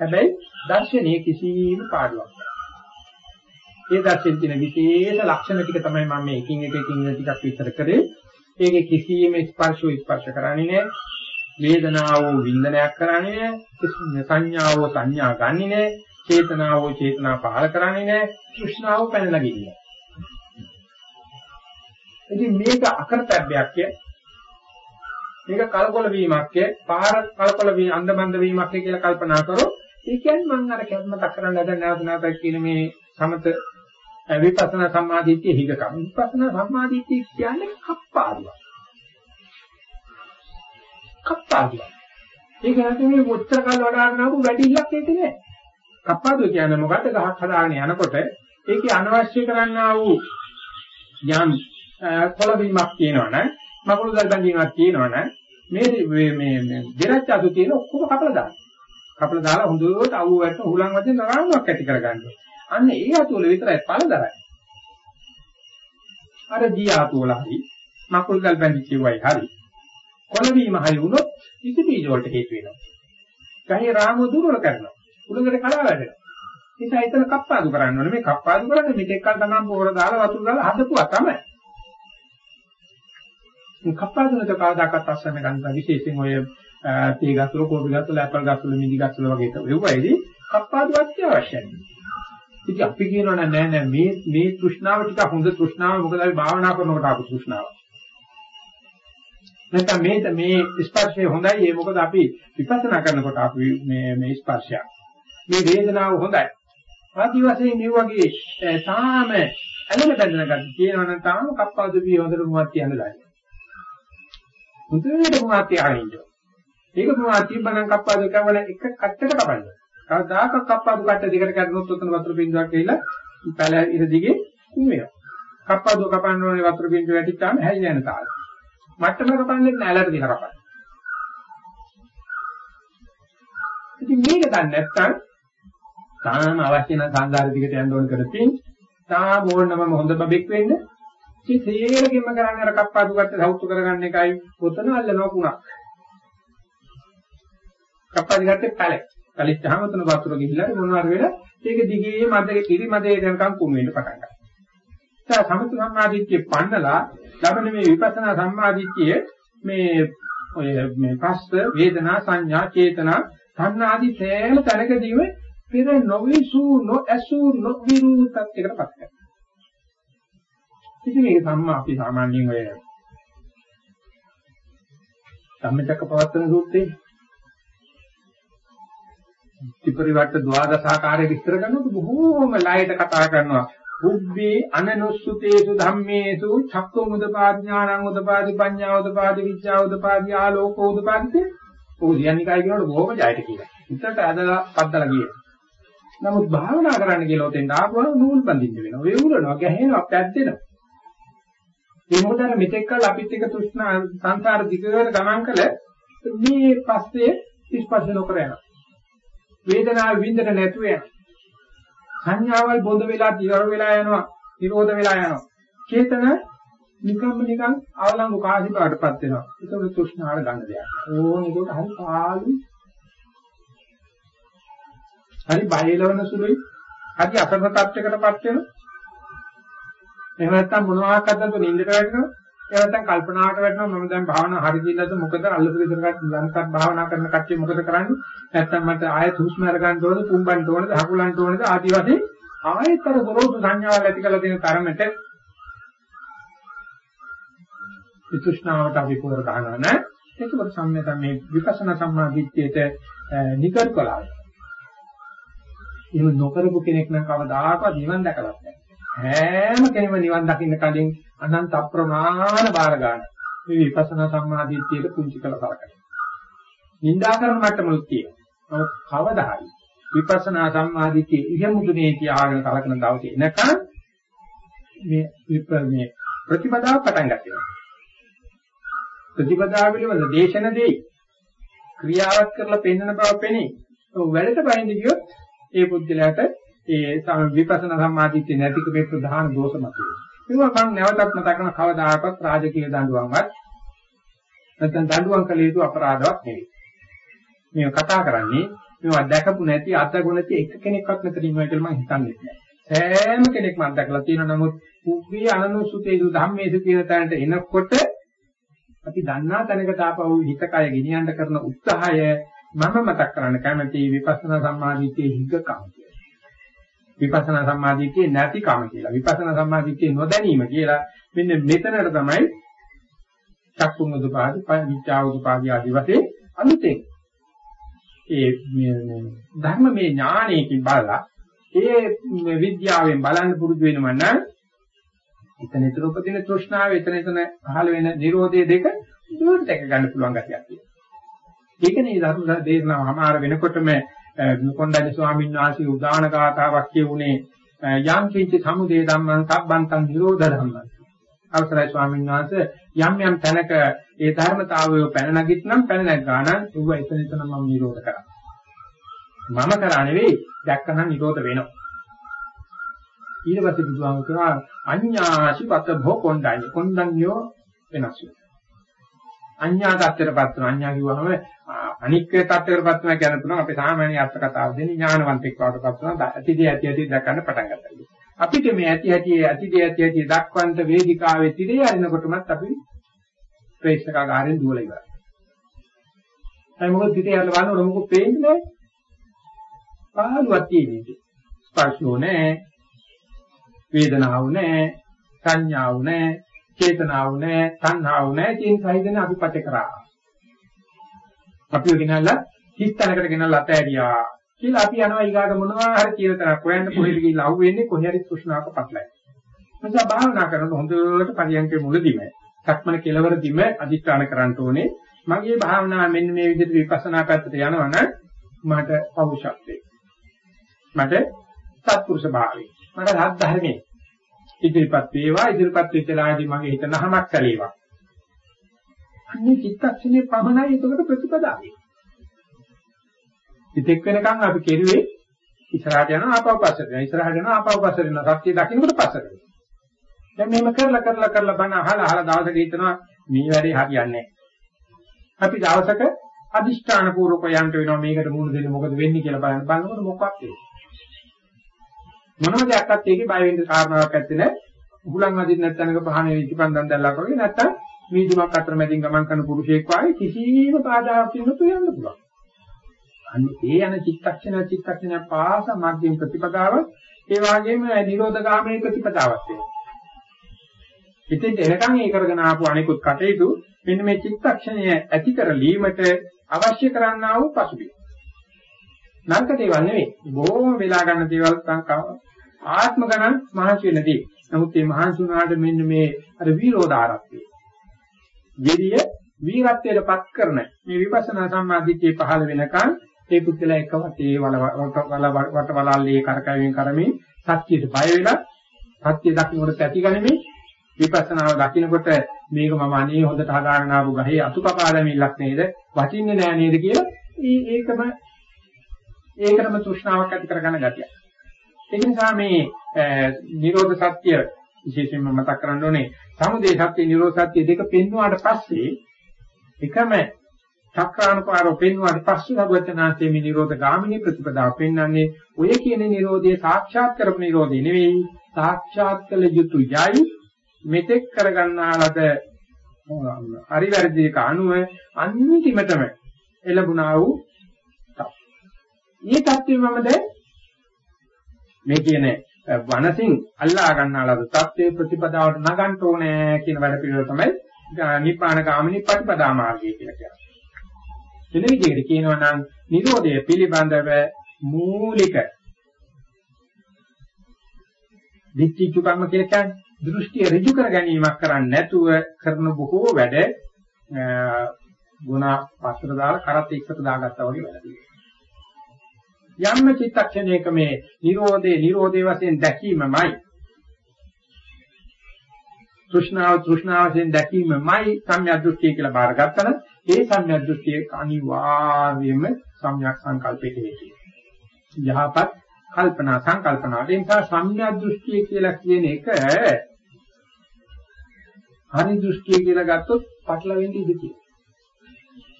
හැබැයි දර්ශනීය කිසිම පාඩුවක් ඒ දර්ශන තියෙන විශේෂ ලක්ෂණ ටික තමයි මම මේ එකින් එක එකින් ටිකක් විස්තර කරේ. ඒකේ කිසිම ස්පර්ශෝ ස්පර්ශ කරන්නේ නැහැ. වේදනාවෝ වින්දනයක් කරන්නේ නැහැ සංඥාවෝ සංඥා ගන්නෙ නැහැ චේතනාවෝ චේතනා පහල කරන්නේ නැහැ තෘෂ්ණාව පැනලා ගින්නේ ඉතින් මේක අකරතැබ්බයක් කිය. මේක කලකොල වීමක් කිය. පාර කලකොල වී අන්දමන්ද වීමක් කියලා කල්පනා කරොත් ඒ කියන්නේ මම අර කැමත කරන්න හදන නැවත නැවතත් කියන මේ සමත විපස්සනා සම්මාදිට්ඨිය හිගකම විපස්සනා සම්මාදිට්ඨිය කියන්නේ කප්පාදුවක්. කප්පාදුව. ඒක නැත්නම් මේ ඔච්චර කාල වඩාගෙන ආපු වැඩිල්ලක් ඒක නෑ. කප්පාදුව කියන්නේ මොකද්ද? ගහක් හදාගෙන යනකොට ඒකේ අනවශ්‍ය කරන්නා වූ යම් කොළවීමක් තියෙනවනම් මකුළු දල් බැඳීමක් තියෙනවනම් මේ මේ මේ දෙරච්ච අතු තියෙන ඔක්කොම කපලා දාන්න. කපලා දාලා හොඳට අවුව වැටෙන හුලං වදින රාමුවක් ඇති කරගන්න. අන්න ඒ අතු වල විතරයි පළදරයි. අර දී ආතු වල හරි මකුළු දල් බැඳිච්ච වයි හරි කොළවීම හරි වුණොත් ඉති බීජ වලට හේතු වෙනවා. ගහේ රාමුව දුර්වල කරනවා. උලඟට කඩා වැටෙනවා. නිසා එතන කප්පාදු කරන්න ඕනේ. මේ කප්පාදු කරන්නේ මෙතෙක් කල් තමන් පොර දාලා වතුර දාලා හදපුවා තමයි. මේ කප්පාදු නැත කාදාකත් අස්සම ගන්න විශේෂයෙන් ඔය තේ ගස්වල, කෝපි ගස්වල, ඇපල් ගස්වල, මිදි ගස්වල වගේ ඒවායිදී කප්පාදු අත්‍යවශ්‍යයි. ඉතින් අපි කියනවා නෑ නෑ මේ මේ තෘෂ්ණාව ටික හොඳ තෘෂ්ණාව මොකද අපි භාවනා කරනකොට ආපු තෘෂ්ණාව. නැත්නම් මේ මේ ස්පර්ශය හොඳයි ඒ මොකද අපි විපස්සනා කරනකොට අපි මේ මේ ස්පර්ශය. මේ වේදනාව හොඳයි. ආදි වශයෙන් මේ වගේ තාම ඇලෙන බැඳෙන ගතිය කියනවනම් තාම කප්පාදු පිය හොඳට මුවත් කියන්න දාන්න මුදුනේට මුවත් තියාගෙන ඒක මුවත් තිබ්බනම් කප්පාදු කවල එක කට්ටට කපන්න කවදාක කප්පාදු කට්ට දෙකට කඩනොත් උතන වතුර බින්දුවක් කියලා පැල ඉර දිගේ කුම්. වෙනවා කප්පාදු කපන්න ඕනේ වතුර බින්දුව වැටිච්චාම හැයි යන තාලේ. මට්ටම කපන්නේ නැලට දින කපන්නේ. ඉතින් මේක දන්නේ නැත්නම් තාම අවශ්‍ය නම් සංසාර දිගට යන්න ඕන කරපින් තාම ඕනම හොඳ බබෙක් වෙන්න ඉතින් සේරගෙම කරන්නේ අර කප්පාදු ගත්ත සෞතු කරගන්න එකයි පොතන අල්ලනවා කුණක් කප්පාදු ගත්තේ පැලේ. පැලිච්චාම තුන වතුර ගිහිල්ලා මොනවාර වෙලා ඒක දිගේ මැදේ කිරි මැදේ යනකම් කුණු වෙන්න පටන් ගන්නවා. දැන් සමථ සම්මාදිට්ඨිය පන්නලා ලබන මේ විපස්සනා සම්මාදිට්ඨිය මේ ඔය මේ පස්ස වේදනා සංඥා චේතනා සංනාදී සෑම තැනකදීම පෙර නොවිසු නොඇසු නොවිරු තත්යකටපත් කරනවා. ඉතින් මේක සම්මා අපි සාමාන්‍යයෙන් ඔය සම්මිතක පවත්තන සූත්‍රයේ ත්‍රිපරිවර්ත ද්වාදසාකාරය විස්තර කරනකොට බොහෝම ලයට කතා කරනවා. බුද්ධේ අනනුස්සුතේසු ධම්මේසු චක්කු මුදපාඥානං උදපාදි පඤ්ඤා උදපාදි විචා උදපාදි ආලෝක උදපාදි ඔය කියන්නේ කියනකොට බොහොම ජයට කියලා. හිතට ඇදලා පද්දලා ගියේ. නමුත් භාවනා කරන්න කියලා උතෙන් ආපුවම නූල් බඳින්න වෙනවා. වේවුලනවා, ගැහෙනවා, පැද්දෙනවා. ඒ මොකද අර මෙතෙක් කල අපිත් එක්ක තෘෂ්ණා සංසාර දිගට ගමන් කළ මේ පස්සේ ස්පර්ශ නොකර යනවා. වේදනාව විඳින්න නැතුව යනවා. සංඥාවල් බොඳ වෙලා දිවර වෙලා යනවා, නිරෝධ වෙලා යනවා. චේතන නිකම්ම නිකන් අවලංගු කාසි පාටපත් වෙනවා. ඒක තෘෂ්ණාවට ගන්න දෙයක්. ඕන ඒකට හරි පාළු. හරි බයලවන සුළුයි. හරි අසරණ තත්යකටපත් වෙනවා. එහෙම නැත්නම් මොනවාක් අද්දද නින්දට වැටෙනවා. ඒ නැත්නම් කල්පනාවට වැටෙනවා මම දැන් භාවනා හරි ගිල්ලද මොකද අල්ලපු විතරකට ලංකත් භාවනා කරන කට්ටිය මොකද කරන්නේ? නැත්නම් මට ආයෙත් හුස්ම අරගන්න ඕනද පුම්බන්න ඕනද හකුලන්න ඕනද? ආදි වශයෙන් ආයෙත් අර ගොරෝසු සංඥාවල් ඇති කරලා තියෙන තරමට විතුෂ්ණාවට අපි පොර ගන්නවා නෑ? ඒකවත් සම්මත මේ විපස්සනා සම්මාදිට්ඨියට නිකර් කළා. එහෙම නොකරපු කෙනෙක් නම් කවදාකවත් නිවන් දැකලා නැහැ හැම කෙනෙම නිවන් දකින්න කලින් අනන්ත අප්‍රමාණ බාර ගන්න. මේ විපස්සනා සම්මාදිට්ඨියට පුංචි කළ කරකට. නින්දා කරන මට්ටමලුත් තියෙනවා. කවදා හරි විපස්සනා සම්මාදිට්ඨිය ඉහෙමුදුනේ තියාගෙන කලකන දවසේ එනකන් මේ මේ ප්‍රතිපදාව පටන් ගන්නවා. ප්‍රතිපදාව පිළිබඳ දේශනදී ක්‍රියාවත් කරලා පෙන්වන බව පෙනේ. වැඩට බහින්ද ගියොත් ඒ පුද්ගලයාට ඒ විපස්සනා සම්මාදිට්ඨිය නැතිකමේ ප්‍රධාන දෝෂ මතුවේ. මේවා මම නැවතත් මතක් කරන කවදාකවත් රාජකීය දඬුවම්වත් නැත්නම් දඬුවම් කළ යුතු අපරාධයක් නෙවෙයි. මේ කතා කරන්නේ මේවා දැකපු නැති අත්දැකපු නැති එක කෙනෙක්වත් මෙතන ඉන්නවා කියලා මම හිතන්නේ නැහැ. සෑම කෙනෙක්ම අත්දැකලා තියෙනවා නමුත් උග්ගේ අනනුසුතේසු ධම්මේසු කියන තැනට එනකොට අපි දන්නා තැනකට ආපහු හිත කය ගෙනියන්න කරන උත්සාහය මම මතක් කරන්න කැමති විපස්සනා සම්මාදිට්ඨියේ හිගකම් විපස්සනා සම්මාදිට්ඨියේ නැතිකම කියලා. විපස්සනා සම්මාදිට්ඨියේ නොදැනීම කියලා මෙන්න මෙතනට තමයි චක්කුම් උදපාදි, විචා උදපාදි ආදී වශයෙන් අලුතෙන් ඒ ධර්මමේ ඥානයකින් බලලා ඒ විද්‍යාවෙන් බලන්න පුරුදු වෙනම නම් එතන එතන උපදින තෘෂ්ණාව එතන එතන පහළ වෙන Nirodhe දෙක දුරට දැක ගන්න පුළුවන් ගැතියක් තියෙනවා. ඒක නේ ධර්ම දේශනාව අමාර වෙනකොටම කොණ්ඩඤ්ඤ ස්වාමීන් වහන්සේ උදාන ගාථාවක් කියුනේ යම් කිංචි සමුදේ ධම්මං සබ්බන්තං නිරෝධ ධම්මං. අවසරයි ස්වාමීන් වහන්සේ යම් යම් තැනක ඒ ධර්මතාවය පැන නගිටනම් පැන නැගානම් ඌව එතන එතන මම නිරෝධ කරා. මම කරා නෙවෙයි දැක්කනම් නිරෝධ වෙනවා. ඊට පස්සේ බුදුහාම කියනවා අඤ්ඤාසි පත භෝ කොණ්ඩඤ්ඤ කොණ්ඩඤ්ඤෝ වෙනස් අඤ්ඤා tattරපත් වෙන අඤ්ඤා කිව්වම අනික්කේ tattරපත් වෙන කියන තුන අපේ සාමාන්‍ය අර්ථ කතාව දෙන්නේ ඥානවන්තෙක් වඩපත් වෙන ඇතිදී ඇති ඇති දක්වන්න පටන් ගන්නවා. අපිට මේ ඇති ඇති ඇතිදී ඇති ඇති දක්වන්න වේදිකාවේ තිරේ අරිනකොටමත් අපි ප්‍රේක්ෂකාගාරයෙන් දුවලා ඉවරයි. ඒ මොකද පිටේ යන බලනකොට මොකද පේන්නේ නැහැ. පහළුවක් තියෙන්නේ. ස්පර්ශෝ නැහැ. වේදනාව නැහැ. සංඥාව නැහැ. චේතනාව නැහැ. සංහාව නැහැ. කියන සහිතන අපි පතේ කරා. අපිව ගෙනල්ලා හිස් තැනකට ගෙනල්ලා අතෑරියා කියලා අපි යනවා ඊගාට මොනවා හරි කියලා තරක් හොයන්න කොහෙද ගිහිල්ලා අහුවෙන්නේ කොහේ හරි තෘෂ්ණාවක පටලයි. නිසා භාවනා කරනකොට හොඳට පරියන්කේ මුලදීම සක්මන කෙලවරදීම අධිෂ්ඨාන කරන්න ඕනේ. මගේ භාවනාව මෙන්න මේ විදිහට විපස්සනා පැත්තට යනවනම් මට පෞෂත්වේ. මට සත්පුරුෂ භාවය. මට රහත් ධර්මයේ ඉදිරිපත් වේවා ඉදිරිපත් වෙච්ච ලාදී මගේ හිත නහමක් කලේවා. අන්නේ චිත්තක්ෂණේ පමණයි ඒකට ප්‍රතිපදාවේ. ඉතෙක් වෙනකන් අපි කෙරුවේ ඉස්සරහට යනවා ආපහු පස්සට යනවා. ඉස්සරහට යනවා ආපහු පස්සට යනවා. සත්‍ය දකින්නකොට පස්සට යනවා. දැන් මෙහෙම කරලා කරලා කරලා බණ අහලා අහලා දවසක හිතනවා මේ වැඩේ හරියන්නේ නැහැ. අපි දවසක අදිෂ්ඨාන පූර්වක යන්ට වෙනවා මේකට මුහුණ දෙන්න මොකද වෙන්නේ කියලා බලන්න බලනකොට මොකක්ද ඒ මොනම දෙයක්වත් ඒකේ බය වෙන්න කාරණාවක් නැත්තේ නෑ උගලන් අදින්න නැත්නම්ක පහනේ ඉතිපන්දන් දැල්ලක් වගේ නැත්තම් මීදුමක් අතර මැදින් ගමන් කරන පුරුෂයෙක් වාගේ කිසිම බාධාවක් නැතුව යන්න පුළුවන්. අනිත් ඒ යන චිත්තක්ෂණ චිත්තක්ෂණ පාස මධ්‍යම ප්‍රතිපදාව ඒ වගේම නිරෝධගාමී ප්‍රතිපදාවක් වෙනවා ඉතින් එනකන් ඒ කරගෙන ආපු අනිකුත් කටයුතු මෙන්න මේ චිත්තක්ෂණය ඇති කරලීමට අවශ්‍ය කරන්නා වූ පසුබිම. නරක දේවල් නෙවෙයි. බොහොම වෙලා ගන්න දේවල් ආත්ම ගණන් මහන්සි වෙනදී. නමුත් මේ මහන්සි වුණාට මෙන්න මේ අර විරෝධාරක්තිය. යෙදිය වීරත්වයට පත් කරන මේ විපස්සනා සම්මාදිට්ඨිය පහළ වෙනකන් ඒ පුද්ගලයා එකවත් ඒ වල වට වලල්ලේ කරකැවීම කරමින් සත්‍යයට බය වෙලා සත්‍ය දකින්නට ඇතිගනිමින් විපස්සනාව දකින්නකොට මේක මම අනේ හොඳට හදාගෙන ආපු ගහේ අතුපකා දැමීලක් නේද වටින්නේ නෑ නේද කියලා ඒකම ඒකටම තෘෂ්ණාවක් ඇති කරගන්න ගතිය. ඒ නිසා මේ නිරෝධ සත්‍ය විශේෂයෙන්ම මතක් කරන්න ඕනේ සමුදය සත්‍ය නිරෝධ සත්‍ය දෙක පෙන්වුවාට පස්සේ එකම චක්‍රානුකාරව පෙන්වුවාට පස්සේ භගවතනාථයේ මේ නිරෝධ ගාමිනී ප්‍රතිපදාව පෙන්වන්නේ ඔය කියන නිරෝධය සාක්ෂාත් කරපු නිරෝධය නෙවෙයි සාක්ෂාත් කළ යුතු යයි මෙතෙක් කරගන්නාලද හරි වැරදි එක අනුව අන්තිමටම එළඹුණා වූ මේ தත්ත්වෙ මම දැන් මේ කියන වනසින් අල්ලා ගන්නාලද தත්ත්වේ ප්‍රතිපදාවට නගන්න ඕනේ කියන වැඩ පිළිවෙල තමයි නිපාන ගාමිනී ප්‍රතිපදා මාර්ගය කියලා කියන්නේ. වෙන විදිහකට කියනවා නම් Nirodha පිළිබඳව මූලික විචිතු කර්ම කියලා කියන්නේ දෘෂ්ටිය ඍජු කර ගැනීමක් කරන්නේ නැතුව කරන බොහෝ වැඩ ගුණ පස්තර දාලා කරත් එක්කට දාගත්තා වගේ වැඩ පිළිවෙල. යම්ම චිත්තක්ෂණයක මේ Nirodhe Nirodhe වශයෙන් දැකීමමයි තෘෂ්ණාව තෘෂ්ණාව වශයෙන් දැකීමමයි සම්‍යක් දෘෂ්ටිය කියලා බාරගත්තන ඒ සම්‍යක් දෘෂ්ටිය අනිවාර්යයෙන්ම සම්‍යක් සංකල්පයක හේතුයි. යහපත් කල්පනා සංකල්පනා. ඒ නිසා සම්‍යක් දෘෂ්ටිය කියලා කියන එක හරි දෘෂ්ටිය කියලා ගත්තොත් පටලවෙන්න ඉඩ තියෙනවා.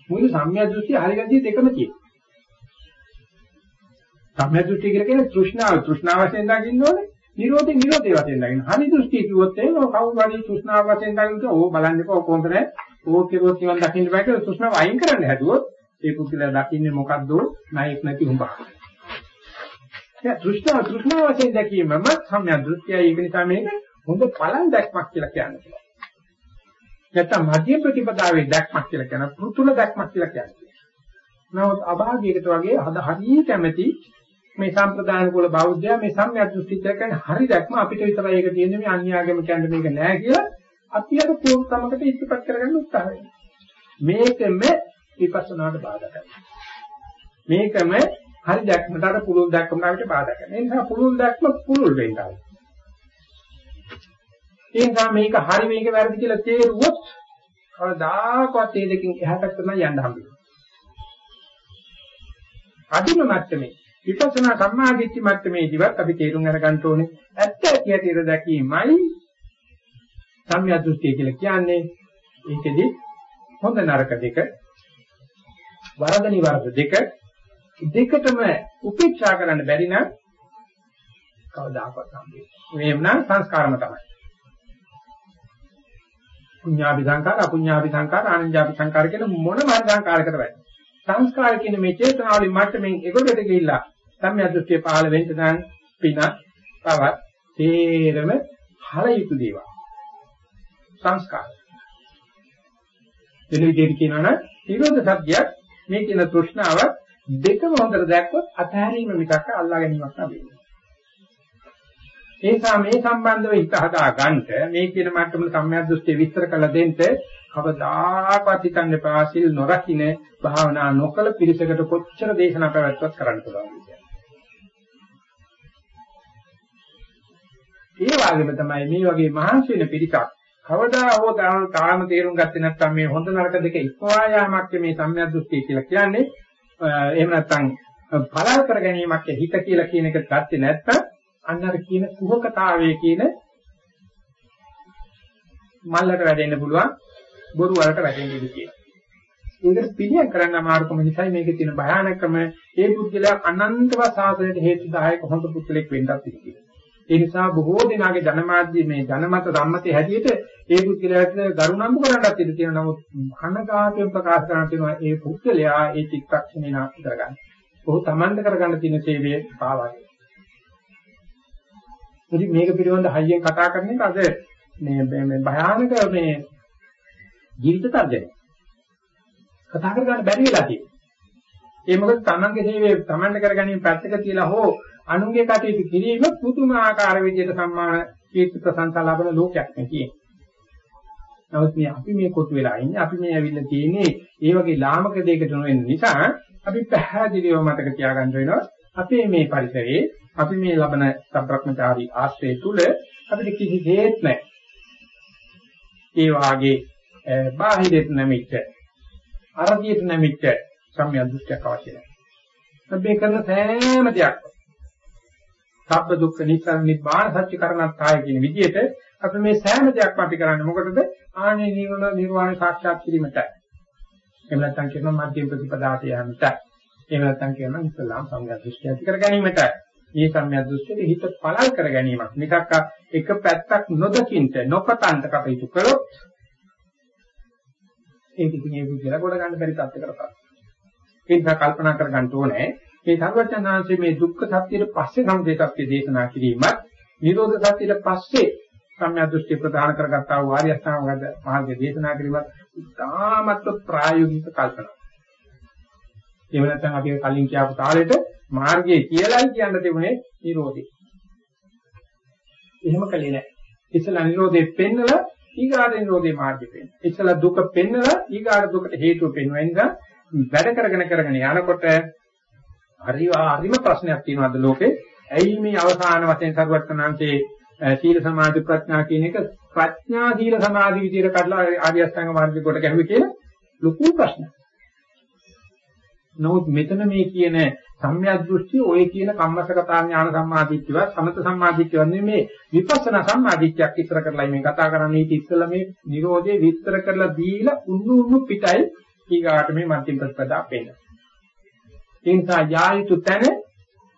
මොකද සම්‍යක් දෘෂ්ටිය හරි ගැතිය දෙකම තියෙනවා. සම්‍යක් දෘෂ්ටිය කියලා කියන්නේ තෘෂ්ණාව තෘෂ්ණාව වශයෙන් දකින්න ඕනේ. නිරෝධේ නිරෝධේ වශයෙන් දකින්න. හරි දෘෂ්ටිය කිව්වොත් එහෙනම් කවුරු හරි තෘෂ්ණාව වශයෙන් දකින්නට ඕ බලන්නකෝ කොහොමද නැහැ. ඕක කෙරුවොත් නිවන් දකින්න බෑ කියලා තෘෂ්ණාව අයින් කරන්න හැදුවොත් ඒ පුද්ගලයා දකින්නේ මොකද්ද? ණයෙක් නැති හුඹක්. ඒ තෘෂ්ණාව තෘෂ්ණාව වශයෙන් දැකීමම සම්‍යක් දෘෂ්ටියයි ඒක නිසා මේක හොඳ පලන් දැක්මක් කියලා කියන්නේ. නැත්තම් මධ්‍ය ප්‍රතිපදාවේ දැක්මක් කියලා කියන පෘතුල දැක්මක් කියලා කියන්නේ. නමුත් අභාගයකට වගේ අද හරිය කැමැති මේ සම්ප්‍රදාන කුල බෞද්ධයා මේ සම්‍යක් දෘෂ්ටි කියන්නේ හරි දැක්ම අපිට විතරයි ඒක තියෙන්නේ මේ අන්‍යාගම කියන්නේ මේක නෑ කියලා අපි අර පූර්වකමකට ඉස්පත් කරගන්න උත්සාහ වෙනවා. මේකම විපස්සනාට බාධා කරනවා. මේකම හරි දැක්මට අර පුළුල් දැක්මකට බාධා කරනවා. ඒ නිසා පුළුල් දැක්ම පුළුල් වෙන්නවා. ඒ නිසා මේක හරි මේක වැරදි කියලා තේරුවොත් කවදාකවත් මේ දෙකෙන් එහාට තමයි යන්න හම්බෙන්නේ. අදිම මට්ටමේ විපස්සනා සම්මාදිට්ඨි මට්ටමේදීවත් අපි තේරුම් අරගන්න ඕනේ ඇත්ත ඇතියට ඉර දැකීමයි සම්‍යක් දෘෂ්ටිය කියලා කියන්නේ. ඒකෙදි හොඳ නරක දෙක වරද නිවර්ද දෙක දෙකටම උපේක්ෂා කරන්න බැරි නම් කවදාකවත් හම්බෙන්නේ. මේව නම් සංස්කාරම තමයි. පුඤ්ඤාභි සංකාර අපුඤ්ඤාභි සංකාර ආනන්ජාභි සංකාර කියන මොනම සංකාරයකට වැඩි. සංස්කාර කියන මේ චේතනාවලින් මට්ටමින් ඒකට ගිහිල්ලා සම්මිය දෘෂ්ටිය පහළ වෙන්න නම් පින තවත් තේරම හල යුතු දේවල්. සංස්කාර. වෙන විදිහට කියනවා නම් නිරෝධ සත්‍යයක් මේ කියන තෘෂ්ණාව දෙකම හොඳට දැක්කොත් අතහැරීම මිසක් අල්ලා ගැනීමක් නෙවෙයි. ඒ නිසා මේ සම්බන්ධව හිත හදා ගන්නට මේ කියන මට්ටමේ සම්‍යක් දෘෂ්ටි විස්තර කළ දෙන්න කවදාකවත් හිතන්න එපා සිල් නොරකින්න භාවනා නොකළ පිරිසකට කොච්චර දේශනා පැවැත්වුවත් කරන්න පුළුවන් ඒ වගේම තමයි මේ වගේ මහන්සි වෙන පිරිසක් කවදා හෝ තාම තේරුම් ගත්තේ නැත්නම් මේ හොඳ නරක දෙක ඉක්මවා යාමක් මේ සම්‍යක් දෘෂ්ටි කියලා කියන්නේ එහෙම නැත්නම් පළල් කර ගැනීමක් හිත කියලා කියන එක ගත්තේ නැත්නම් අන්න අර කියන කුහකතාවයේ කියන මල්ලට වැටෙන්න පුළුවන් බොරු වලට වැටෙන්න ඉඩ තියෙනවා. ඒකට පිළියම් කරන්න අමාරුකම නිසා මේකේ තියෙන භයානකම ඒ පුද්ගලයා අනන්තව සාසනයට හේතුදායක හොඳ පුද්ගලෙක් වෙන්නත් ඉතියි. ඒ නිසා බොහෝ දෙනාගේ ජනමාධ්‍ය මේ ජනමත සම්මතයේ හැටියට ඒ පුද්ගලයාට ගරුණම්බු කරන්නත් ඉඩ තියෙනවා. නමුත් කනගාටුවෙන් ප්‍රකාශ කරන්න තියෙනවා ඒ පුද්ගලයා ඒ චිත්තක්ෂණේ නාස්ති කරගන්න. ඔහු තමන්ට කරගන්න තියෙන සේවය පාවාගේ. ඉතින් මේක පිළිබඳ හයියෙන් කතා කරන එක අද මේ මේ භයානක මේ ජීවිත තර්ජනය. කතා කරගන්න බැරි වෙලා තියෙනවා. ඒ මොකද තමන්ගේ සේවය තමන්ට කරගැනීම පැත්තක තියලා හෝ අනුන්ගේ කටයුතු කිරීම පුදුමාකාර විදිහට සම්මාන කීර්ති ප්‍රශංසා ලබන ලෝකයක් නේ කියන්නේ. නමුත් මේ අපි මේ කොටු වෙලා ඉන්නේ අපි මේ ඇවිල්ලා තියෙන්නේ ඒ වගේ ලාමක දෙයකට නොවෙන නිසා අපි පැහැදිලිව මතක තියාගන්න වෙනවා අපේ මේ පරිසරයේ අපි මේ ලබන සම්ප්‍රක්‍මචාරී ආශ්‍රය තුල අපිට කිසි හේත් නැහැ. ඒ වාගේ බාහිරට නැමිච්ච අරදියට නැමිච්ච සම්මිය දෘෂ්ටියක් අවශ්‍ය නැහැ. අපි කරන සෑම දෙයක්ම සබ්බ දුක්ඛ නිස්සාර නිබ්බාන සත්‍ය කරණත්තාය කියන විදිහට අපි මේ සෑම දෙයක්ම අපි කරන්නේ මොකටද? ආනේ නිවන නිර්වාණ සාක්ෂාත් කිරීමට. එහෙම නැත්නම් කියනවා මධ්‍යම ප්‍රතිපදාට යන්නට. එහෙම නැත්නම් කියනවා ඉස්ලාම් සංඥා දෘෂ්ටි ඇති කර ගැනීමට. මේ සංඥා දෘෂ්ටියේ හිත පළල් කර ගැනීමක්. නිකක් එක පැත්තක් නොදකින්ට නොපතන්ට කටයුතු කළොත් ඒක ඉතින් ඒක කියලා කොට ගන්න බැරි තත්ත්වයකටපත්. ඒ නිසා කල්පනා කර ගන්න ඕනේ මේ සර්වඥාන්සේ මේ දුක්ඛ සත්‍යයට පස්සේ සමුදය සත්‍ය දේශනා කිරීමත් නිරෝධ සත්‍යයට පස්සේ සම්‍යක් දෘෂ්ටි ප්‍රදාන කරගත්තා වූ ආර්ය අෂ්ටාංග මාර්ගය දේශනා කිරීමත් ඉතාමත් ප්‍රායෝගික කල්පනා. එහෙම නැත්නම් අපි කලින් කියපු තාලෙට මාර්ගය කියලායි කියන්න තිබුණේ නිරෝධය. එහෙම කලේ නැහැ. ඉස්සලා නිරෝධය පෙන්නලා ඊගාට නිරෝධේ මාර්ගය පෙන්න. ඉස්සලා දුක පෙන්නලා ඊගාට දුකට හේතුව පෙන්වන නිසා වැඩ කරගෙන කරගෙන යනකොට හරි හරිම ප්‍රශ්නයක් තියෙනවා අද ලෝකේ. ඇයි මේ අවසාන වශයෙන් සරුවත්තරනාංශේ සීල සමාධි ප්‍රඥා කියන එක ප්‍රඥා සීල සමාධි විදියට කඩලා ආර්ය අෂ්ටාංග මාර්ගය කොට ගැහුවේ කියලා ලොකු ප්‍රශ්නයක්. නමුත් මෙතන මේ කියන සම්‍යක් දෘෂ්ටි ඔය කියන කම්මසගතා ඥාන සම්මාදිට්ඨිය සමත සම්මාදිට්ඨිය නෙමේ විපස්සනා සම්මාදිට්ඨියක් ඉස්සර කරලා මේ කතා කරන්නේ ඊට ඉස්සෙල්ලා මේ Nirodhe විස්තර කරලා දීලා උන්නු උන්නු පිටයි ඊගාට මේ මධ්‍යම ප්‍රතිපදා පෙන්නන. ඒ නිසා යායුතු තැන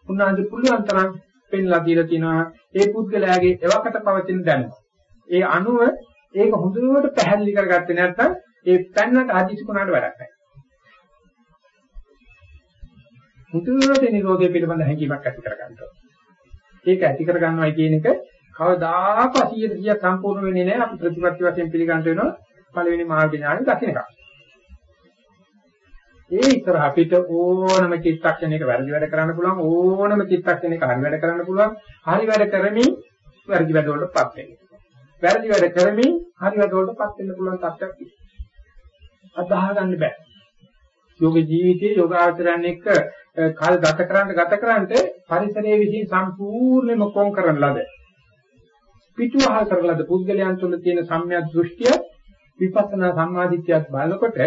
උන්වහන්සේ පුළුවන් තරම් පෙන්ලා දීලා තිනවා ඒ පුද්ගලයාගේ එවකට පවතින දැනුම. ඒ අනුව ඒක හොඳට පැහැදිලි කරගත්තේ නැත්නම් ඒ පැන්නට හදිසි වුණාට වැඩක් නැහැ. මුතුවට නිරෝධය පිළිබඳ හැඟීමක් ඇති කරගන්න ඒක ඇති කරගන්නවයි කියන එක කවදාකවත් 100% සම්පූර්ණ වෙන්නේ නැහැ. අපි ප්‍රතිපත්ති වශයෙන් පිළිගන්න වෙනවා පළවෙනි මාර්ග ඥානෙ දකින්න එක. ඒ ඉතර අපිට ඕනම චිත්තක්ෂණයක වැරදි වැඩ කරන්න පුළුවන් ඕනම චිත්තක්ෂණයක හරි වැඩ කරන්න පුළුවන් හරි වැඩ කරමින් වැරදි වැඩ වලටපත් වෙන්න. වැරදි වැඩ කරමින් හරි වැඩ වලටපත් වෙන්න පුළුවන් තත්ත්වයක් තියෙනවා. අදාහ ගන්න බෑ. යෝග ජීවිතයේ යෝගාචරණ එක්ක කාල ගත කරන්න ගත කරන්න පරිසරයේ විසින් සම්පූර්ණයෙන්ම කොම් කරන ලද පිටුවහල් කරන ලද පුද්ගලයන් තුළ තියෙන සම්‍යක් දෘෂ්ටිය විපස්සනා සම්මාදිට්ඨියත් බලනකොට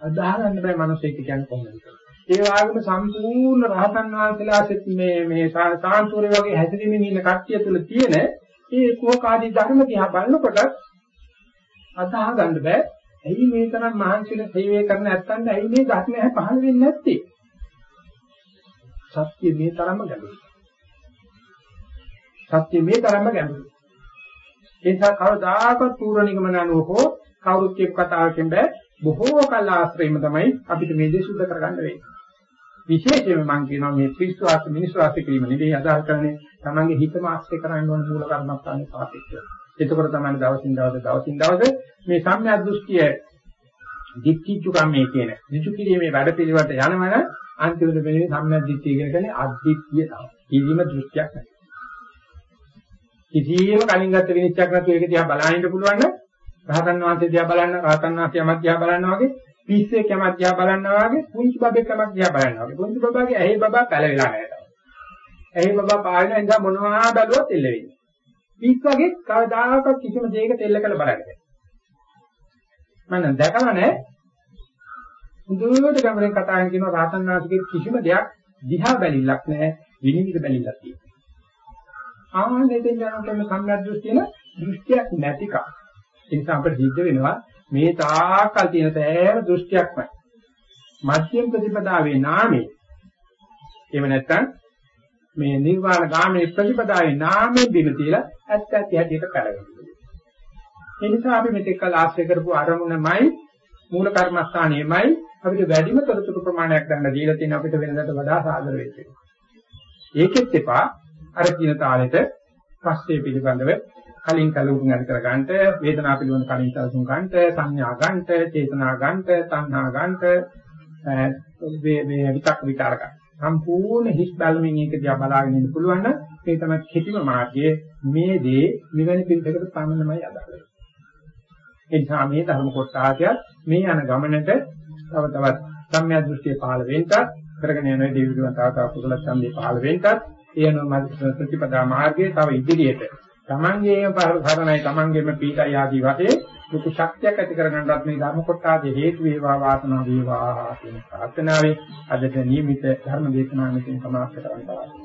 අදාහ ගන්න බෑ මිනිස්සෙක් කියන්නේ කොහොමද ඒ වගේම සම්පූර්ණ රහතන් වහන්සේලාසෙත් මේ මේ සාන්තුරේ වගේ හැසිරීමේ ඉන්න කට්ටිය තුළ තියෙන ඒ කෝකාදී ධර්ම දිහා බලනකොට අදාහ ගන්න බෑ. ඇයි මේ තරම් මහන්සිල සේවය කරන නැත්තන්ට ඇයි මේ ධර්මය පහළ වෙන්නේ නැත්තේ? සත්‍ය මේ තරම්ම ගැඹුරුයි. සත්‍ය මේ තරම්ම ගැඹුරුයි. ඒ නිසා කවදාකවත් පූර්ණ නිගමන අනුව හෝ කවුරුත් කියපු කතාවකින් බෑ. බොහෝ කල ආශ්‍රයෙම තමයි අපිට මේ දේ සුද්ධ කරගන්න වෙන්නේ. විශේෂයෙන්ම මම කියනවා මේ ක්‍රිස්තු ආශ්‍ර මිනිස්සු ආශ්‍රය කිරීම නෙවෙයි අදහස් කරන්නේ තමන්ගේ හිතම ආශ්‍රය කරන්න ඕන මූල කර්මස්ථානේ පාතිච්චය. එතකොට තමයි දවසින් දවස දවසින් දවස මේ සම්‍යක් දෘෂ්ටිය දික්කිච්චු කම්මේ කියන නිචු කිරීමේ වැඩ පිළිවෙලට යනවන අන්තිමට වෙන්නේ සම්‍යක් දිට්ඨිය කියන කෙනේ අද්දික්කිය තමයි. කිසිම දෘෂ්ටියක් නැහැ. කිසියම් කලින් ගත්ත විනිශ්චයක් නැතුව ඒක දිහා බලහින්න පුළුවන් නම් රහතන් වහන්සේ දිහා බලන්න රහතන් වහන්සේ යමක් දිහා බලනවා වගේ පිස්සෙක් යමක් දිහා බලනවා වගේ පුංචි බබෙක් යමක් දිහා බලනවා වගේ පුංචි බබාගේ ඇහි බබා පැලවිලා නැහැ. ඇහි බබා පායන නිසා මොනවා බැලුවත් එල්ල වෙන්නේ. පිස් වගේ කවදාකවත් කිසිම දෙයක තෙල්ල කළ බලන්නේ. මම දැකලා නැහැ. හුදුවට ගැඹුරින් කතා කරන රහතන් වහන්සේගේ කිසිම දෙයක් දිහා බැලිලක් නැහැ විනිවිද බැලිලක් තියෙනවා ආන්නේ දෙන්න යනකොට සම්‍යක් දෘෂ්ටියන දෘෂ්ටියක් නැතිකම ඒ නිසා අපිට සිද්ධ වෙනවා මේ තාකල් තියෙන තෑම දෘෂ්ටියක්මයි මධ්‍යම ප්‍රතිපදාවේ නාමයේ එහෙම නැත්නම් මේ නිර්වාණ ගාමී ප්‍රතිපදාවේ නාමයෙන් බිම තියලා ඇත්ත ඇති හැටියට පැලවෙනවා. ඒ නිසා අපි මෙතෙක් කල ආශ්‍රය කරපු අරමුණමයි මූල කර්මස්ථානියමයි අපිට වැඩිම තොරතුරු ප්‍රමාණයක් ගන්න දීලා තියෙන අපිට වෙනදාට වඩා සාදර වෙච්ච එක. ඒකෙත් එපා අර කියන තාලෙට පස්සේ පිළිබඳව කලින් කලුකුන් අද කර ගන්නට වේදනාව පිළිබඳ කලින් සලසුන් ගන්නට සංඥා ගන්නට චේතනා ගන්නට සංහා ගන්නට මේ මේ විතක් විචාර ගන්න. සම්පූර්ණ හිස් බැලමින් ඒක දිහා බලාගෙන ඉන්න පුළුවන් නම් මේ තමයි කෙටිම මාර්ගයේ මේ දේ මෙවැනි පිළිපෙකට පමණමයි අදාළ ඒ නිසා මේ ධර්ම කොටාසිය මේ යන ගමනට තව තවත් සම්මිය දෘෂ්ටිය පහළ වෙන්නත් කරගෙන යන දේවිදුන් තව තව කුසල ඡන්දේ පහළ වෙන්නත් ඒ අනුව ප්‍රතිපදා මාර්ගයේ තව ඉදිරියට තමන්ගේම පරණයි තමන්ගේම පීඩය ආදී වශයෙන් ලොකු ශක්තියක් ඇති කරගන්නත් මේ ධර්ම කොටාගේ හේතු වේවා වාසනාව වේවා කියන ප්‍රාර්ථනාවෙන් අදට නියමිත ධර්ම දේශනාව මෙතන සමාප්ත කරන්න බලාපොරොත්තු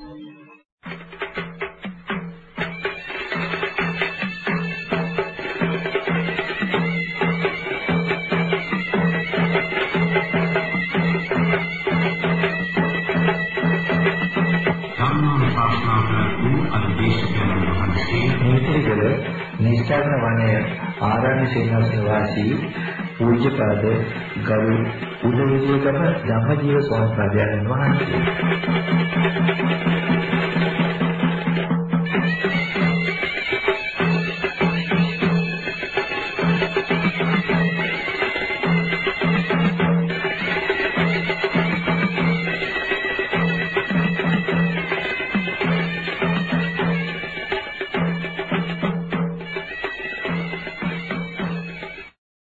නිස්සාරණ වනය ආරණ්‍ය සේනාසන වාසී පූජ්‍යපාද ගරු උදවිදේකම ධම්මජීව ස්වාමීන් වහන්සේ.